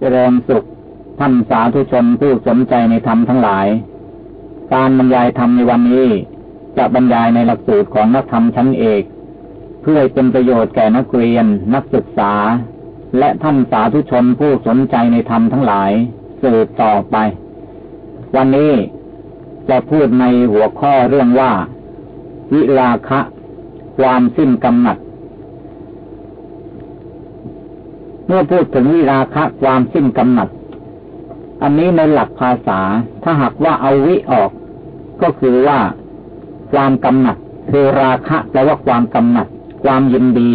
เจริญสุขท่านสาธุชนผู้สนใจในธรรมทั้งหลาย การบรรยายธรรมในวันนี้ จะบรรยายในหลักสูตรของนักธรรมชั้นเอก เพื่อเป็นประโยชน์แก่นักเรียน นักศึกษา และท่านสาธุชนผู้สนใจในธรรมทั้งหลาย สืบต่อไป วันนี้จะพูดในหัวข้อเรื่องว่า วิราคะ ความสิ้นกำหนัด เมื่อพูดถึงวิราคะความสิ้นกำหนัด อันนี้ในหลักภาษาถ้าหากว่าเอาวิออก ก็คือว่าความกำหนัดคือราคะแปลว่าความกำหนัด ความยินดี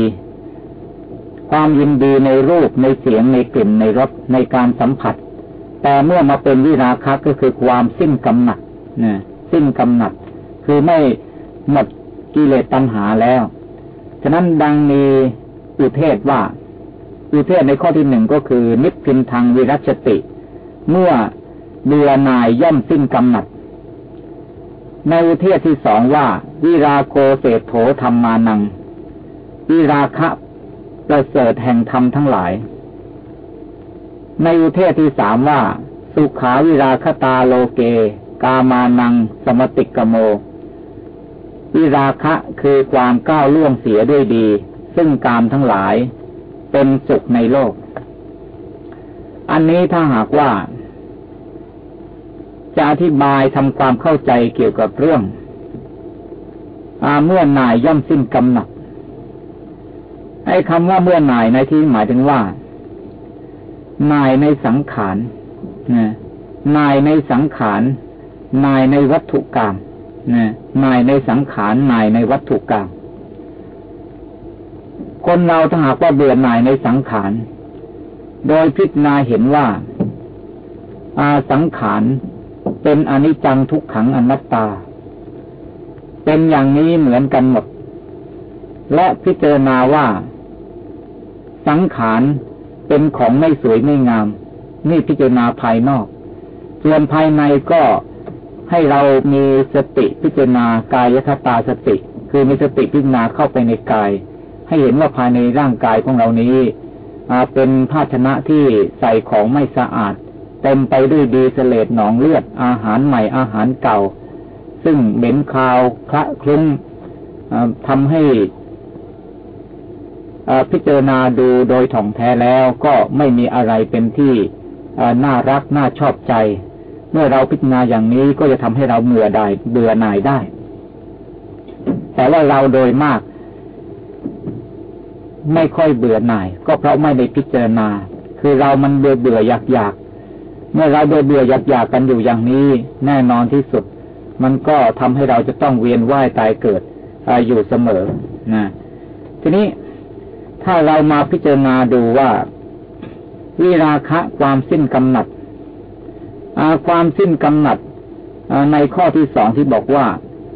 ความยินดีในรูปในเสียงในกลิ่นในรสในการสัมผัส แต่เมื่อมาเป็นวิราคะก็คือความสิ้นกำหนัดนะสิ้นกำหนัด คือไม่หมดกิเลสตัณหาแล้ว ฉะนั้นดังมีอุเทศว่า อุเทศในข้อที่หนึ่งก็คือนิพพินทางวิรัชติ เมื่อเบื่อนายย่อมสิ้นกำหนัด ในอุเทศที่สองว่า วิราโกเศโถธรรมานัง วิราคะประเสริฐแห่งธรรมทั้งหลาย ในอุเทศที่สามว่า สุขาวิราคตาโลเก กามานัง สมติกโม วิราคะคือความก้าวล่วงเสียด้วยดี ซึ่งกามทั้งหลาย เป็นสุขในโลก อันนี้ถ้าหากว่า จะอธิบายทำความเข้าใจเกี่ยวกับเรื่องอาเมื่อนายย่อมสิ้นกำหนัดไอ้คำว่าเมื่อนายในที่หมายถึงว่า นายในสังขารนะนายในสังขาร นายในวัตถุกรรมนะนายในสังขาร นายในวัตถุกรรม คนเราถ้าหากว่าเบื่อหน่ายในสังขาร โดยพิจารณาเห็นว่า อาสังขารเป็นอนิจจังทุกขังอนัตตา เป็นอย่างนี้เหมือนกันหมด และพิจารณาว่า สังขารเป็นของไม่สวยไม่งาม นี่พิจารณาภายนอก ส่วนภายในก็ให้เรามีสติพิจารณากายคตาสติ คือมีสติพิจารณาเข้าไปในกาย ให้เห็นว่าภายในร่างกายของเรานี้เป็นภาชนะที่ใส่ของไม่สะอาด เต็มไปด้วยดีเสลดหนองเลือด อาหารใหม่อาหารเก่า ซึ่งเหม็นคาวคละคลุ้งทำให้พิจารณาดูโดยถ่องแท้แล้วก็ไม่มีอะไรเป็นที่น่ารักน่าชอบใจ เมื่อเราพิจารณาอย่างนี้ก็จะทำให้เราเบื่อได้เบื่อหน่ายได้ แต่ว่าเราโดยมาก ไม่ค่อยเบื่อหน่าย ก็เพราะไม่ได้พิจารณา คือเรามันเบื่อเบื่ออยากอยากเมื่อเราเบื่อเบื่ออยากอยากกันอยู่อย่างนี้ แน่นอนที่สุด มันก็ทำให้เราจะต้องเวียนว่ายตายเกิดอยู่เสมอนะทีนี้ถ้าเรามาพิจารณาดูว่า วิราคะความสิ้นกำหนัดความสิ้นกำหนัดในข้อที่สองที่บอกว่า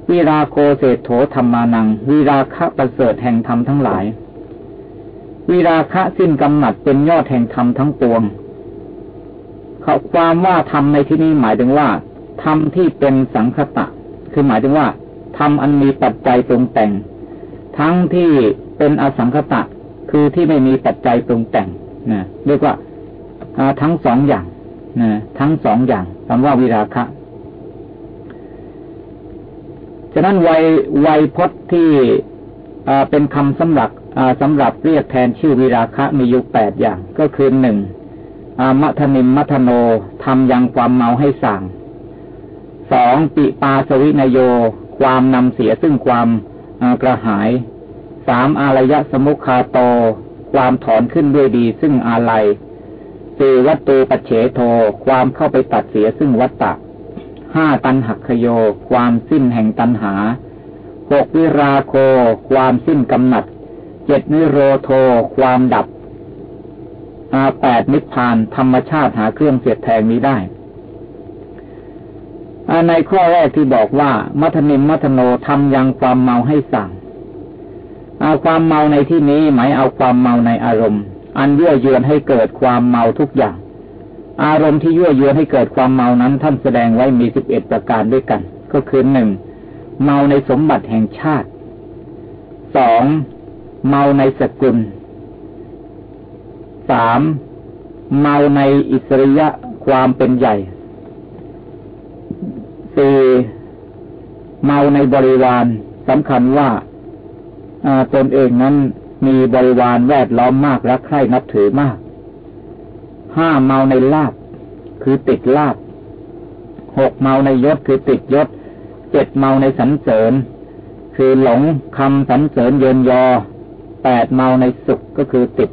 วิราโคเศธโถธรรมานัง วิราคะประเสริฐแห่งธรรมทั้งหลาย วิราคะสิ้นกำหนัดเป็นยอดแห่งธรรมทั้งปวงเขาความว่าธรรมในที่นี้หมายถึงว่าธรรมที่เป็นสังคตะ คือหมายถึงว่าธรรมอันมีปัจจัยปรุงแต่ง ทั้งที่เป็นอสังคตะ คือที่ไม่มีปัจจัยปรุงแต่งนะเรียกว่าทั้งสองอย่างนะทั้งสองอย่างคำว่าวิราคะฉะนั้นวัยวัยพจน์ที่เป็นคำสำหรับ สำหรับเรียกแทนชื่อวิราคะมีอยู่แปดอย่าง ก็คือหนึ่งมัทนิมมัทโนทำยังความเมาให้สั่งสองปิปาสวินโย ความนำเสียซึ่งความกระหายสามอารยะสมุคาโต ความถอนขึ้นด้วยดีซึ่งอาลัยสี่วัตตูปัจเฉโท ความเข้าไปตัดเสียซึ่งวัตตะห้าตันหักขโย ความสิ้นแห่งตันหาหกวิราโค ความสิ้นกำหนัด เจ็ดนิโรโทความดับ อาแปดนิพพานธรรมชาติหาเครื่องเสียดแทงนี้ได้ในข้อแรกที่บอกว่า มัทนิมมัทโนทำยังความเมาให้สั่งเอาความเมาในที่นี้หมายเอาความเมาในอารมณ์ อันยั่วยวนให้เกิดความเมาทุกอย่าง อารมณ์ที่ยั่วยวนให้เกิดความเมานั้น ท่านแสดงไว้มีสิบเอ็ดประการด้วยกัน ก็คือหนึ่งเมาในสมบัติแห่งชาติสอง เมาในสกุลสามเมาในอิสริยะความเป็นใหญ่สี่เมาในบริวารสำคัญว่าตนเองนั้นมีบริวารแวดล้อมมากรักใคร่นับถือมาก ห้าเมาในลาบคือติดลาบหกเมาในยศคือติดยศ เจ็ดเมาในสรรเสริญ คือหลงคำสรรเสริญเยินยอ แปดเมาในสุขก็คือติด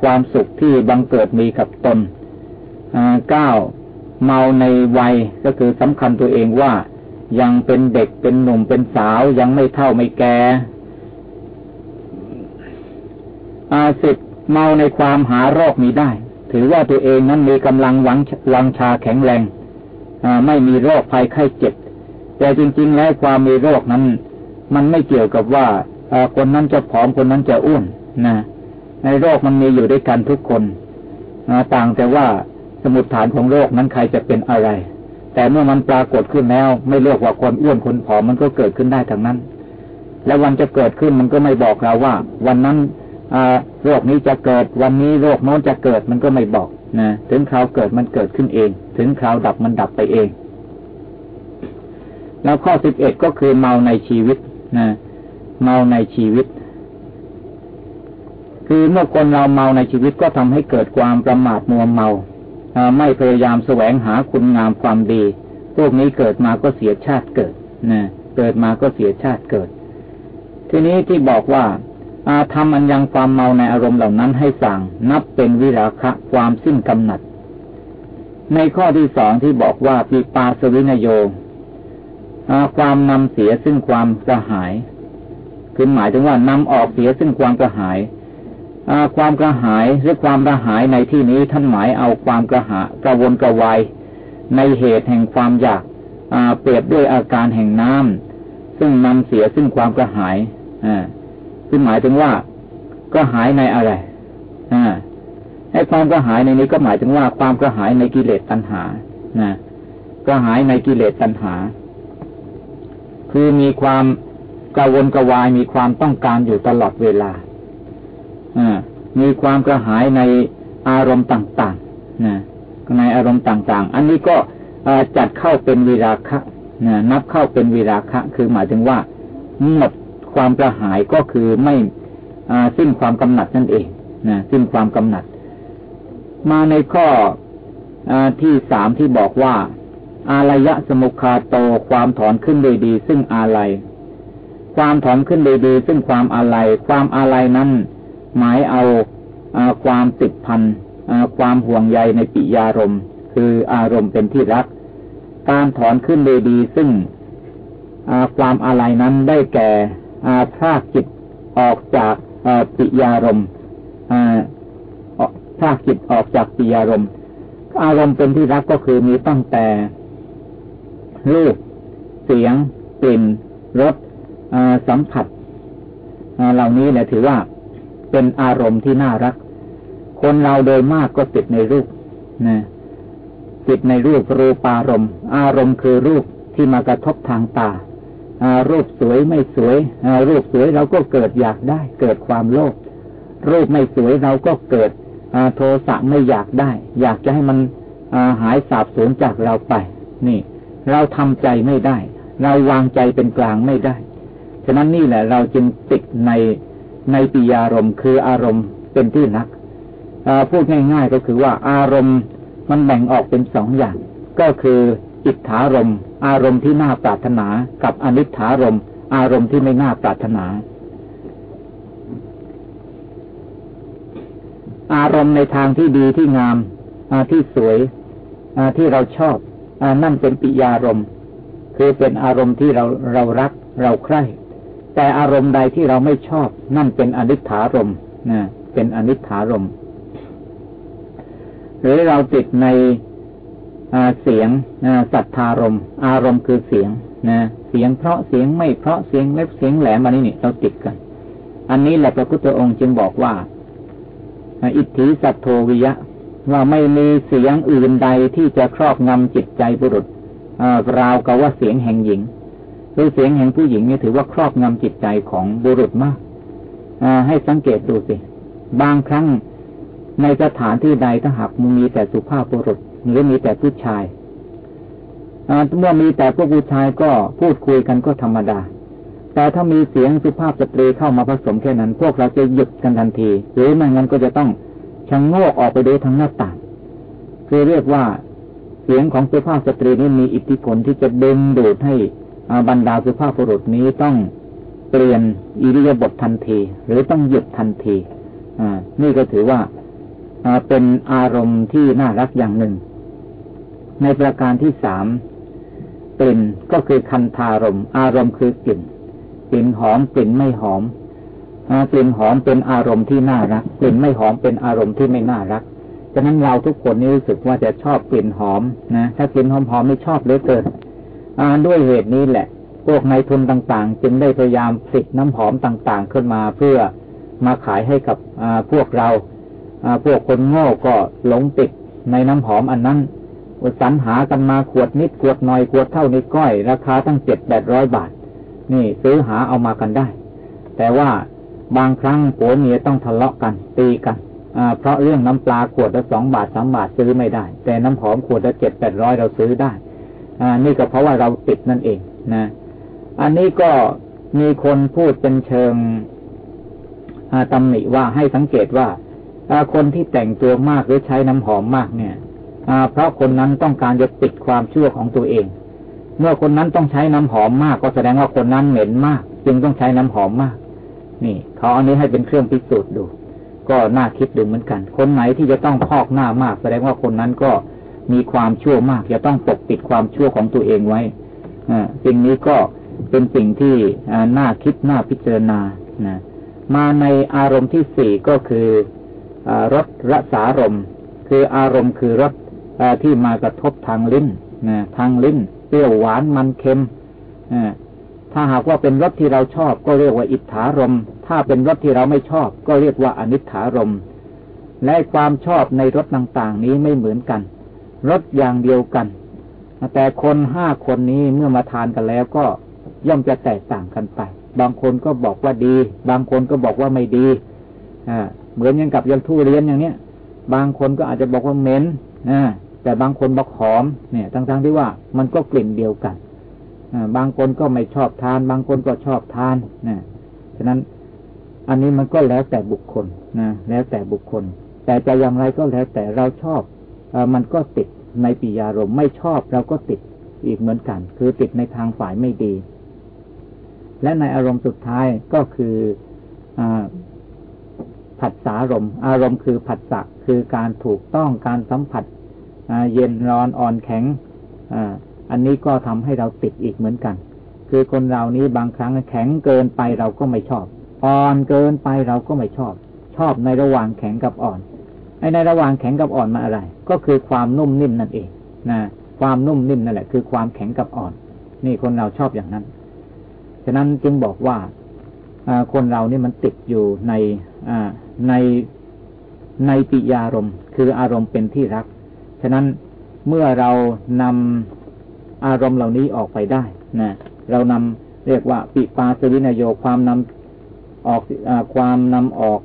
ความสุขที่บังเกิดมีกับตนเก้าเมาในวัยก็คือสำคัญตัวเองว่ายังเป็นเด็กเป็นหนุ่มเป็นสาวยังไม่เท่าไม่แก่อาสิบเมาในความหาโรคมีได้ ถือว่าตัวเองนั้นมีกำลังวังวังชาแข็งแรงไม่มีโรคภัยไข้เจ็บ แต่จริง ๆ แล้วความมีโรคนั้น มันไม่เกี่ยวกับว่า คนนั้นจะผอมคนนั้นจะอ้วนนะในโรคมันมีอยู่ด้วยกันทุกคนต่างแต่ว่าสมุดฐานของโรคนั้นใครจะเป็นอะไร แต่เมื่อมันปรากฏขึ้นแล้ว ไม่เลือกว่าคนอ้วนคนผอมมันก็เกิดขึ้นได้ทั้งนั้น และวันจะเกิดขึ้นมันก็ไม่บอกเราว่า วันนั้นโรคนี้จะเกิดวันนี้โรคโน้นจะเกิดมันก็ไม่บอกนะถึงคราวเกิดมันเกิดขึ้นเอง ถึงคราวดับมันดับไปเอง แล้วข้อสิบเอ็ดก็คือเมาในชีวิตนะ เมาในชีวิต คือเมื่อคนเราเมาในชีวิตก็ทำให้เกิดความประมาทมัวเมาไม่พยายามแสวงหาคุณงามความดี พวกนี้เกิดมาก็เสียชาติเกิดนะเกิดมาก็เสียชาติเกิด ทีนี้ที่บอกว่า อาทำอันยังความเมาในอารมณ์เหล่านั้นให้สั่งนับเป็นวิราคะความสิ้นกำหนัด ในข้อที่สองที่บอกว่าปีปาสวินโยความนำเสียซึ่งความกระหาย คือหมายถึงว่านำออกเสียซึ่งความกระหายความกระหายหรือความกระหายในที่นี้ท่านหมายเอาความกระหากระวนกระวายในเหตุแห่งความอยากเปรียบด้วยอาการแห่งน้ำซึ่งนำเสียซึ่งความกระหายอคือหมายถึงว่าก็หายในอะไรอไอ้ความกระหายในนี้ก็หมายถึงว่าความกระหายในกิเลสตัณหานะกระหายในกิเลสตัณหา คือมีความ กระวนกระวายมีความต้องการอยู่ตลอดเวลาอมีความกระหายในอารมณ์ต่างๆนะในอารมณ์ต่าง ๆ อันนี้ก็จัดเข้าเป็นวิราคะนะนับเข้าเป็นวิราคะ คือหมายถึงว่าหมดความกระหายก็คือไม่สิ้นความกำหนัดนั่นเองนะสิ้นความกำหนัด มาในข้ออที่สามที่บอกว่า อารยะสมุคาโตความถอนขึ้นโดยดี ซึ่งอาลัย ความถอนขึ้นโดยดีซึ่งความอาลัยความอาลัยนั้น หมายเอาอความติดพันความห่วงใยในปิยารมคืออารมณ์เป็นที่รัก การถอนขึ้นโดยดีซึ่งความอาลัยนั้นได้แก่อาพากจิตออกจากปิยารมพากจิตออกจากปิยารมอารมณ์เป็นที่รักก็คือมีตั้งแต่รูปเสียงกลิ่นรส สัมผัสเหล่านี้แหละถือว่าเป็นอารมณ์ที่น่ารัก คนเราโดยมากก็ติดในรูปนะติดในรูปรูปารมณ์ อารมณ์คือรูปที่มากระทบทางตารูปสวยไม่สวยรูปสวยเราก็เกิดอยากได้ เกิดความโลภรูปไม่สวยเราก็เกิดโทสะไม่อยากได้ อยากจะให้มันหายสาบสูญจากเราไป นี่ เราทำใจไม่ได้ เราวางใจเป็นกลางไม่ได้ ฉะนั้นนี่แหละ เราจึงติดในในปิยารมคืออารมณ์เป็นที่นักพูดง่าย ๆ ก็คือว่าอารมณ์มันแบ่งออกเป็นสองอย่าง ก็คืออิทธารมอารมณ์ที่น่าปรารถนา กับอนิถารมอารมณ์ที่ไม่น่าปรารถนา อารมณ์ในทางที่ดีที่งามที่สวยที่เราชอบอนั่นเป็นปิยารมคือเป็นอารมณ์ที่เราเรารัก เราใคร่ แต่อารมณ์ใดที่เราไม่ชอบ นั่นเป็นอนิถารมนะเป็นอนิถารมหรือเราติดในเสียงสัทธารมอารมณ์คือเสียงนะเสียงเพราะเสียงไม่เพราะเสียงเล็บเสียงแหลมมานี่นี่เราติดกัน อันนี้แหละพระพุทธองค์จึงบอกว่า อิทธิสัตโทวิยะ ว่าไม่มีเสียงอื่นใดที่จะครอบงำจิตใจบุรุษราวกับว่าเสียงแห่งหญิง หรือเสียงแห่งผู้หญิงนี่ถือว่าครอบงำจิตใจของบุรุษมากให้สังเกตดูสิ บางครั้งในสถานที่ใดถ้าหากมีแต่สุภาพบุรุษ หรือมีแต่ผู้ชายเมื่อมีแต่พวกผู้ชายก็พูดคุยกันก็ธรรมดา แต่ถ้ามีเสียงสุภาพสตรีเข้ามาผสมแค่นั้น พวกเราจะหยุดกันทันที หรือไม่งั้นก็จะต้องชะงโงกออกไปดูทางหน้าต่างคือเรียกว่าเสียงของสุภาพสตรีนี้มีอิทธิพลที่จะดึงดูดให้ บรรดาสุภาพบุรุษนี้ต้องเปลี่ยนอิริยาบถทันที หรือต้องหยุดทันทีนี่ก็ถือว่าเป็นอารมณ์ที่น่ารักอย่างหนึ่ง ในประการที่สามกลิ่นก็คือคันธารมอารมณ์คือกลิ่นกลิ่นหอมกลิ่นไม่หอมกลิ่นหอมเป็นอารมณ์ที่น่ารักกลิ่นไม่หอมเป็นอารมณ์ที่ไม่น่ารักฉะนั้นเราทุกคนนี่รู้สึกว่าจะชอบกลิ่นหอมนะถ้ากลิ่นหอมหอมไม่ชอบเลยเกิน ด้วยเหตุนี้แหละ พวกนายทุนต่างๆ จึงได้พยายามผลิตน้ำหอมต่างๆ ขึ้นมาเพื่อมาขายให้กับพวกเราพวกคนโง่ก็หลงติดในน้ำหอมอันนั้นสรรหากันมาขวดนิดขวดหน่อยขวดเท่านิ้ก้อย ราคาตั้งเจ็ดแปดร้อยบาท นี่ซื้อหาเอามากันได้ แต่ว่าบางครั้งผัวเมียต้องทะเลาะกันตีกันเพราะเรื่องน้ำปลาขวดละสองบาทสามบาทซื้อไม่ได้ แต่น้ำหอมขวดละเจ็ดแปดร้อยเราซื้อได้ อนี่ก็เพราะว่าเราติดนั่นเองนะ อันนี้ก็มีคนพูดเป็นเชิงตำหนิว่าให้สังเกตว่าคนที่แต่งตัวมากหรือใช้น้ำหอมมากเนี่ยเพราะคนนั้นต้องการจะปิดความชั่วของตัวเอง เมื่อคนนั้นต้องใช้น้ำหอมมาก ก็แสดงว่าคนนั้นเหม็นมาก จึงต้องใช้น้ำหอมมาก นี่เขาอันนี้ให้เป็นเครื่องพิสูจน์ดู ก็น่าคิดดูเหมือนกัน คนไหนที่จะต้องพอกหน้ามาก แสดงว่าคนนั้นก็ มีความชั่วมากจะต้องปกปิดความชั่วของตัวเองไว้อ่สิ่งนี้ก็เป็นสิ่งที่น่าคิดน่าพิจารณานะมาในอารมณ์ที่สี่ก็คืออรสรสารมคืออารมณ์คือรสที่มากระทบทางลิ้นนะทางลิ้นเปรี้ยวหวานมันเค็มถ้าหากว่าเป็นรสที่เราชอบ ก็เรียกว่าอิทธารม ถ้าเป็นรสที่เราไม่ชอบ ก็เรียกว่าอนิถารม และความชอบในรสต่าง ๆ นี้ไม่เหมือนกัน รสอย่างเดียวกัน แต่คนห้าคนนี้เมื่อมาทานกันแล้วก็ย่อมจะแตกต่างกันไป บางคนก็บอกว่าดี บางคนก็บอกว่าไม่ดีอ่าเหมือนอย่างกับยังทุเรียนอย่างเนี้ย บางคนก็อาจจะบอกว่าเหม็นแต่บางคนบอกหอมเนี่ยทั้งๆที่ว่ามันก็กลิ่นเดียวกันบางคนก็ไม่ชอบทาน บางคนก็ชอบทานนะฉะนั้นอันนี้มันก็แล้วแต่บุคคลนะแล้วแต่บุคคล แต่จะอย่างไรก็แล้วแต่เราชอบ มันก็ติดในปิยารมไม่ชอบเราก็ติดอีกเหมือนกัน คือติดในทางฝ่ายไม่ดี และในอารมณ์สุดท้ายก็คืออผัสสารมอารมณ์คือผัสสะคือการถูกต้องการสัมผัสเย็นร้อนอ่อนแข็งอันนี้ก็ทำให้เราติดอีกเหมือนกัน คือคนเรานี้บางครั้งแข็งเกินไปเราก็ไม่ชอบ อ่อนเกินไปเราก็ไม่ชอบ ชอบในระหว่างแข็งกับอ่อน ในระหว่างแข็งกับอ่อนมาอะไร ก็คือความนุ่มนิ่มนั่นเองนะความนุ่มนิ่มนั่นแหละ คือความแข็งกับอ่อน นี่คนเราชอบอย่างนั้น ฉะนั้นจึงบอกว่าคนเรานี่มันติดอยู่ในในในปิยารมณ์ คืออารมณ์เป็นที่รัก ฉะนั้นเมื่อเรานำอารมณ์เหล่านี้ออกไปได้นะเรานำเรียกว่า ปิปาสวินโยความนำออกอความนำออก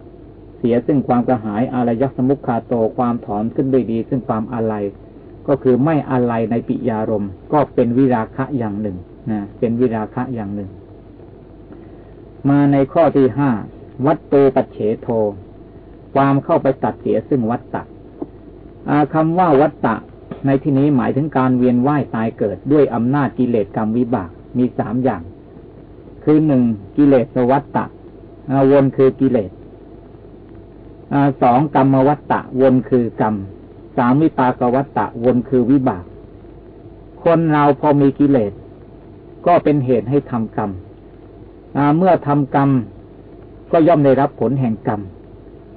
เสียซึ่งความกระหายอารยักสมุขคาโตความถอนขึ้นด้วยดี ซึ่งความอะไร ก็คือไม่อะไรในปิยารมก็เป็นวิราคะอย่างหนึ่งนะเป็นวิราคะอย่างหนึ่ง มาในข้อที่ห้าวัตตูปัจเฉโท ความเข้าไปตัดเสียซึ่งวัตตะคำว่าวัตตะ ในที่นี้หมายถึงการเวียนว่ายตายเกิดด้วยอำนาจกิเลสกรรมวิบากมีสามอย่าง คือหนึ่งกิเลสวัตตะวนคือกิเลส สองกรรมวัตตะวนคือกรรม สามวิปากวัตตะวนคือวิบาก คนเราพอมีกิเลส ก็เป็นเหตุให้ทำกรรมเมื่อทำกรรมก็ย่อมได้รับผลแห่งกรรม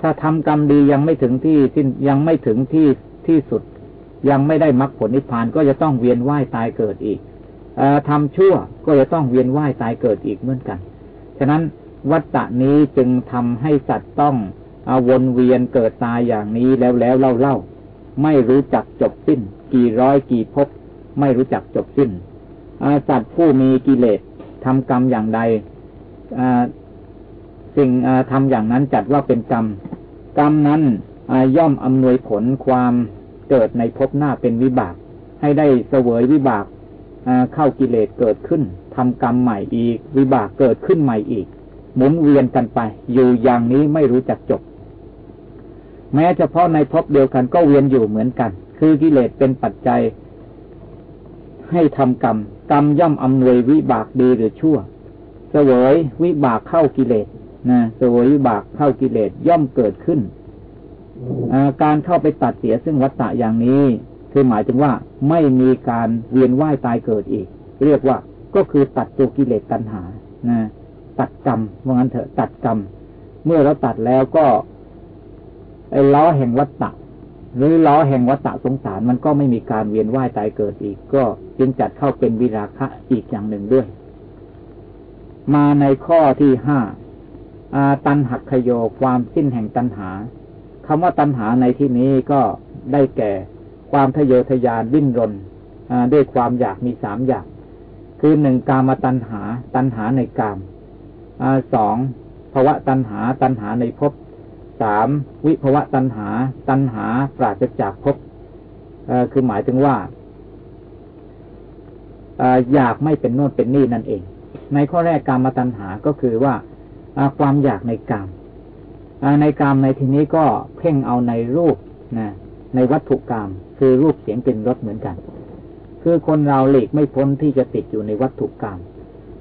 ถ้าทำกรรมดียังไม่ถึงที่สิ้นยังไม่ถึงที่ที่สุด ยังไม่ได้มรรคผลนิพพานก็จะต้องเวียนว่ายตายเกิดอีกอทำชั่วก็จะต้องเวียนว่ายตายเกิดอีกเหมือนกัน ฉะนั้นวัตตะนี้จึงทำให้สัตว์ต้อง อาวนเวียนเกิดตายอย่างนี้แล้วแล้วเล่าเล่าไม่รู้จักจบสิ้น กี่ร้อยกี่ภพไม่รู้จักจบสิ้นสัตว์ผู้มีกิเลสทำกรรมอย่างใดสิ่งทำอย่างนั้นจัดว่าเป็นกรรม กรรมนั้นย่อมอำนวยผลความเกิดในภพหน้าเป็นวิบาก ให้ได้เสวยวิบากเข้ากิเลสเกิดขึ้นทำกรรมใหม่อีก วิบากเกิดขึ้นใหม่อีก หมุนเวียนกันไป อยู่อย่างนี้ไม่รู้จักจบ แม้เฉพาะในภพเดียวกันก็เวียนอยู่เหมือนกัน คือกิเลสเป็นปัจจัย ให้ทำกรรม กรรมย่อมอำนวยวิบากดีหรือชั่วเสวยวิบากเข้ากิเลสนะเสวยวิบากเข้ากิเลสย่อมเกิดขึ้นการเข้าไปตัดเสียซึ่งวัฏฏะอย่างนี้ คือหมายถึงว่าไม่มีการเวียนว่ายตายเกิดอีก เรียกว่าก็คือตัดตัวกิเลสตัณหานะตัดกรรมว่างั้นเถอะตัดกรรม เมื่อเราตัดแล้วก็ ไอ้ล้อแห่งวัฏฏะหรือล้อแห่งวัฏฏะสงสารมันก็ไม่มีการเวียนว่ายตายเกิดอีก ก็จึงจัดเข้าเป็นวิราคะอีกอย่างหนึ่งด้วย มาในข้อที่ห้าอาตันหักขโยความสิ้นแห่งตันหาคำว่าตัณหาในที่นี้ก็ได้แก่ความทะเยอทะยานดิ้นรนด้วยความอยากมีสามอย่าง คือหนึ่งกามตัณหา ตัณหาในกามสองภวะตัณหาตัณหาในภพ สามวิภวะตัณหา ตัณหาปราศจากภพคือหมายถึงว่าอยากไม่เป็นโน่นเป็นนี่นั่นเอง ในข้อแรกกามาตัณหาก็คือว่าความอยากในกามในกามในที่นี้ก็เพ่งเอาในรูปนะในวัตถุกรรมคือรูปเสียงเป็นรสเหมือนกัน คือคนเราหลีกไม่พ้นที่จะติดอยู่ในวัตถุกรรม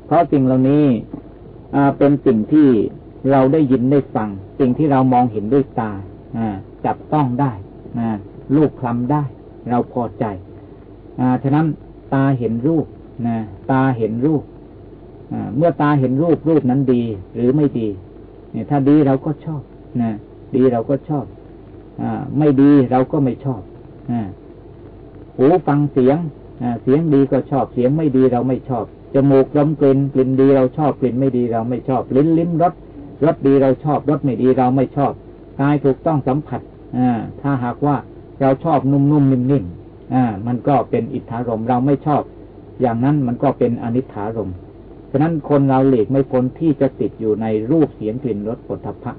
เพราะสิ่งเหล่านี้เป็นสิ่งที่ เราได้ยินได้ฟัง สิ่งที่เรามองเห็นด้วยตาจับต้องได้ลูกคลำได้ เราพอใจฉะนั้นตาเห็นรูปนะตาเห็นรูปเมื่อตาเห็นรูปรูปนั้นดีหรือไม่ดีเนี่ยถ้าดีเราก็ชอบนะดีเราก็ชอบอไม่ดีเราก็ไม่ชอบอหูฟังเสียงเสียงดีก็ชอบ เสียงไม่ดีเราไม่ชอบ จมูกลมกลิ่นกลิ่นดีเราชอบกลิ่นไม่ดีเราไม่ชอบ ลิ้นลิ้มรส รสดีเราชอบรสไม่ดีเราไม่ชอบกายถูกต้องสัมผัสอถ้าหากว่าเราชอบนุ่มๆนิ่มๆอ่ามันก็เป็นอิทธารมเราไม่ชอบ อย่างนั้นมันก็เป็นอนิถารมฉะนั้นคนเราหลีกไม่พ้นที่จะติดอยู่ในรูปเสียงกลิ่นรสผลทพะ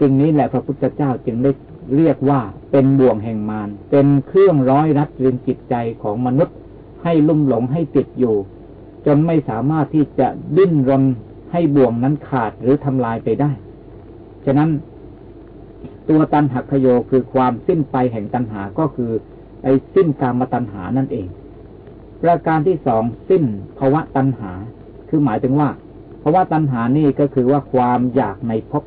สิ่งนี้แหละพระพุทธเจ้าจึงได้เรียกว่าเป็นบ่วงแห่งมารเป็นเครื่องร้อยรัดรึงจิตใจของมนุษย์ให้ลุ่มหลงให้ติดอยู่ จนไม่สามารถที่จะดิ้นรน ให้บ่วงนั้นขาดหรือทำลายไปได้ ฉะนั้นตัวตันหักขโยคือความสิ้นไปแห่งตัณหาก็คือ ไอ้สิ้นกามตัณหานั่นเอง ประการที่สองสิ้นภวะตัณหา คือหมายถึงว่าเพราว่าตัณหานี่ก็คือว่าความอยากในภพ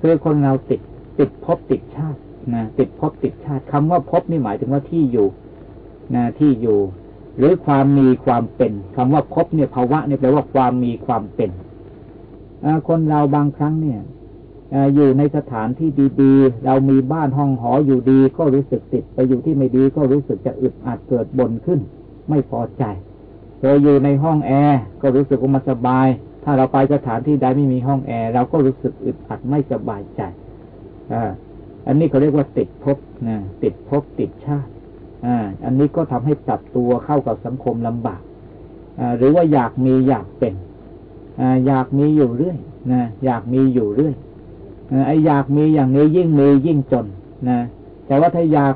คือคนเราติดติดภพติดชาตินะติดภพติดชาติคำว่าภพนี่หมายถึงว่าที่อยู่นะที่อยู่ หรือความมีความเป็นคำว่าภพเนี่ยภาวะเนี่ยแปลว่าความมีความเป็น คนเราบางครั้งเนี่ยอยู่ในสถานที่ดีๆ เรามีบ้านห้องหออยู่ดีก็รู้สึกติด ไปอยู่ที่ไม่ดีก็รู้สึกจะอึดอัดเกิดบ่นขึ้น ไม่พอใจเคยอยู่ในห้องแอร์ก็รู้สึกว่ามันสบาย ถ้าเราไปสถานที่ใดไม่มีห้องแอร์เราก็รู้สึกอึดอัดไม่สบายใจอ่าอันนี้เขาเรียกว่าติดภพนะติดภพติดชาติอ่าอันนี้ก็ทำให้ปรับตัวเข้ากับสังคมลำบากอ่าหรือว่าอยากมีอยากเป็น อยากมีอยู่เรื่อยนะอยากมีอยู่เรื่อยไอ้อยากมีอย่างนี้ยิ่งมียิ่งจนนะแต่ว่าถ้าอยาก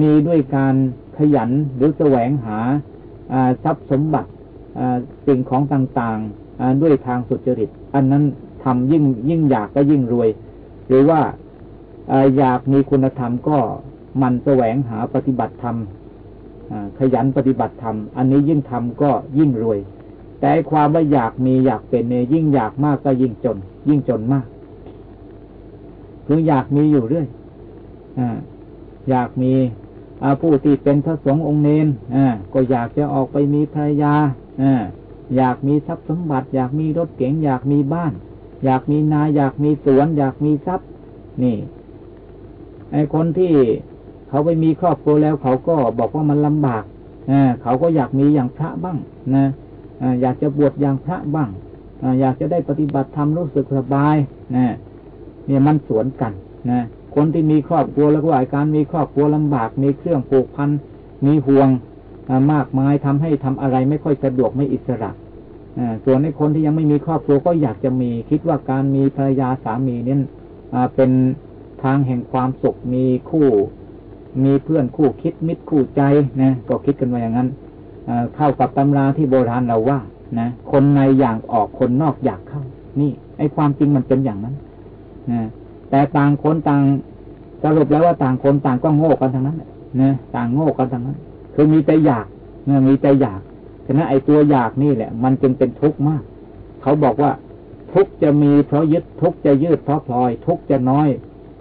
มีด้วยการขยันหรือแสวงหาทรัพย์สมบัติสิ่งของต่างๆด้วยทางสุจริต อันนั้นทำยิ่งยิ่งอยากก็ยิ่งรวย หรือว่าอยากมีคุณธรรมก็มันแสวงหาปฏิบัติธรรมขยันปฏิบัติธรรม อันนี้ยิ่งทำก็ยิ่งรวย แต่ความว่าอยากมีอยากเป็นเนี่ยยิ่งอยากมากก็ยิ่งจน ยิ่งจนมากคืออยากมีอยู่เรื่อยออยากมีผู้ที่เป็นพระสงฆ์องค์เนนก็อยากจะออกไปมีภรรยาอยากมีทรัพย์สมบัติ อยากมีรถเก๋งอยากมีบ้าน อยากมีนาอยากมีสวน อยากมีทรัพย์ นี่ไอ้คนที่เขาไปมีครอบครัวแล้ว เขาก็บอกว่ามันลำบากเขาก็อยากมีอย่างพระบ้าง นะ อยากจะบวชอย่างพระบ้างอยากจะได้ปฏิบัติธรรมรู้สึกสบายนะเนี่ยมันสวนกันนะคนที่มีครอบครัวแล้วก็ว่าการมีครอบครัวลำบากมีเครื่องผูกพันมีห่วงมากมายทำให้ทำอะไรไม่ค่อยสะดวกไม่อิสระส่วนในคนที่ยังไม่มีครอบครัวก็อยากจะมี คิดว่าการมีภรรยาสามีเนี่ยเป็นทางแห่งความสุขมีคู่ มีเพื่อนคู่คิดมิตรคู่ใจนะก็คิดกันว่าอย่างนั้น เข้ากับตำราที่โบราณเราว่านะคนในอยางออกคนนอกอยากเข้า นี่ไอ้ความจริงมันเป็นอย่างนั้นนะแต่ต่างคนต่างสรุปแล้วว่าต่างคนต่างก็โง่กันทั้งนั้นนะต่างโง่กันทั้งนั้น คือมีใจอยากนะมีใจอยากฉะนั้นไอ้ตัวอยากนี่แหละ มันจึงเป็นทุกข์มาก เขาบอกว่า ทุกจะมีเพราะยึดทุกจะยืดเพราะพลอย ทุกจะน้อย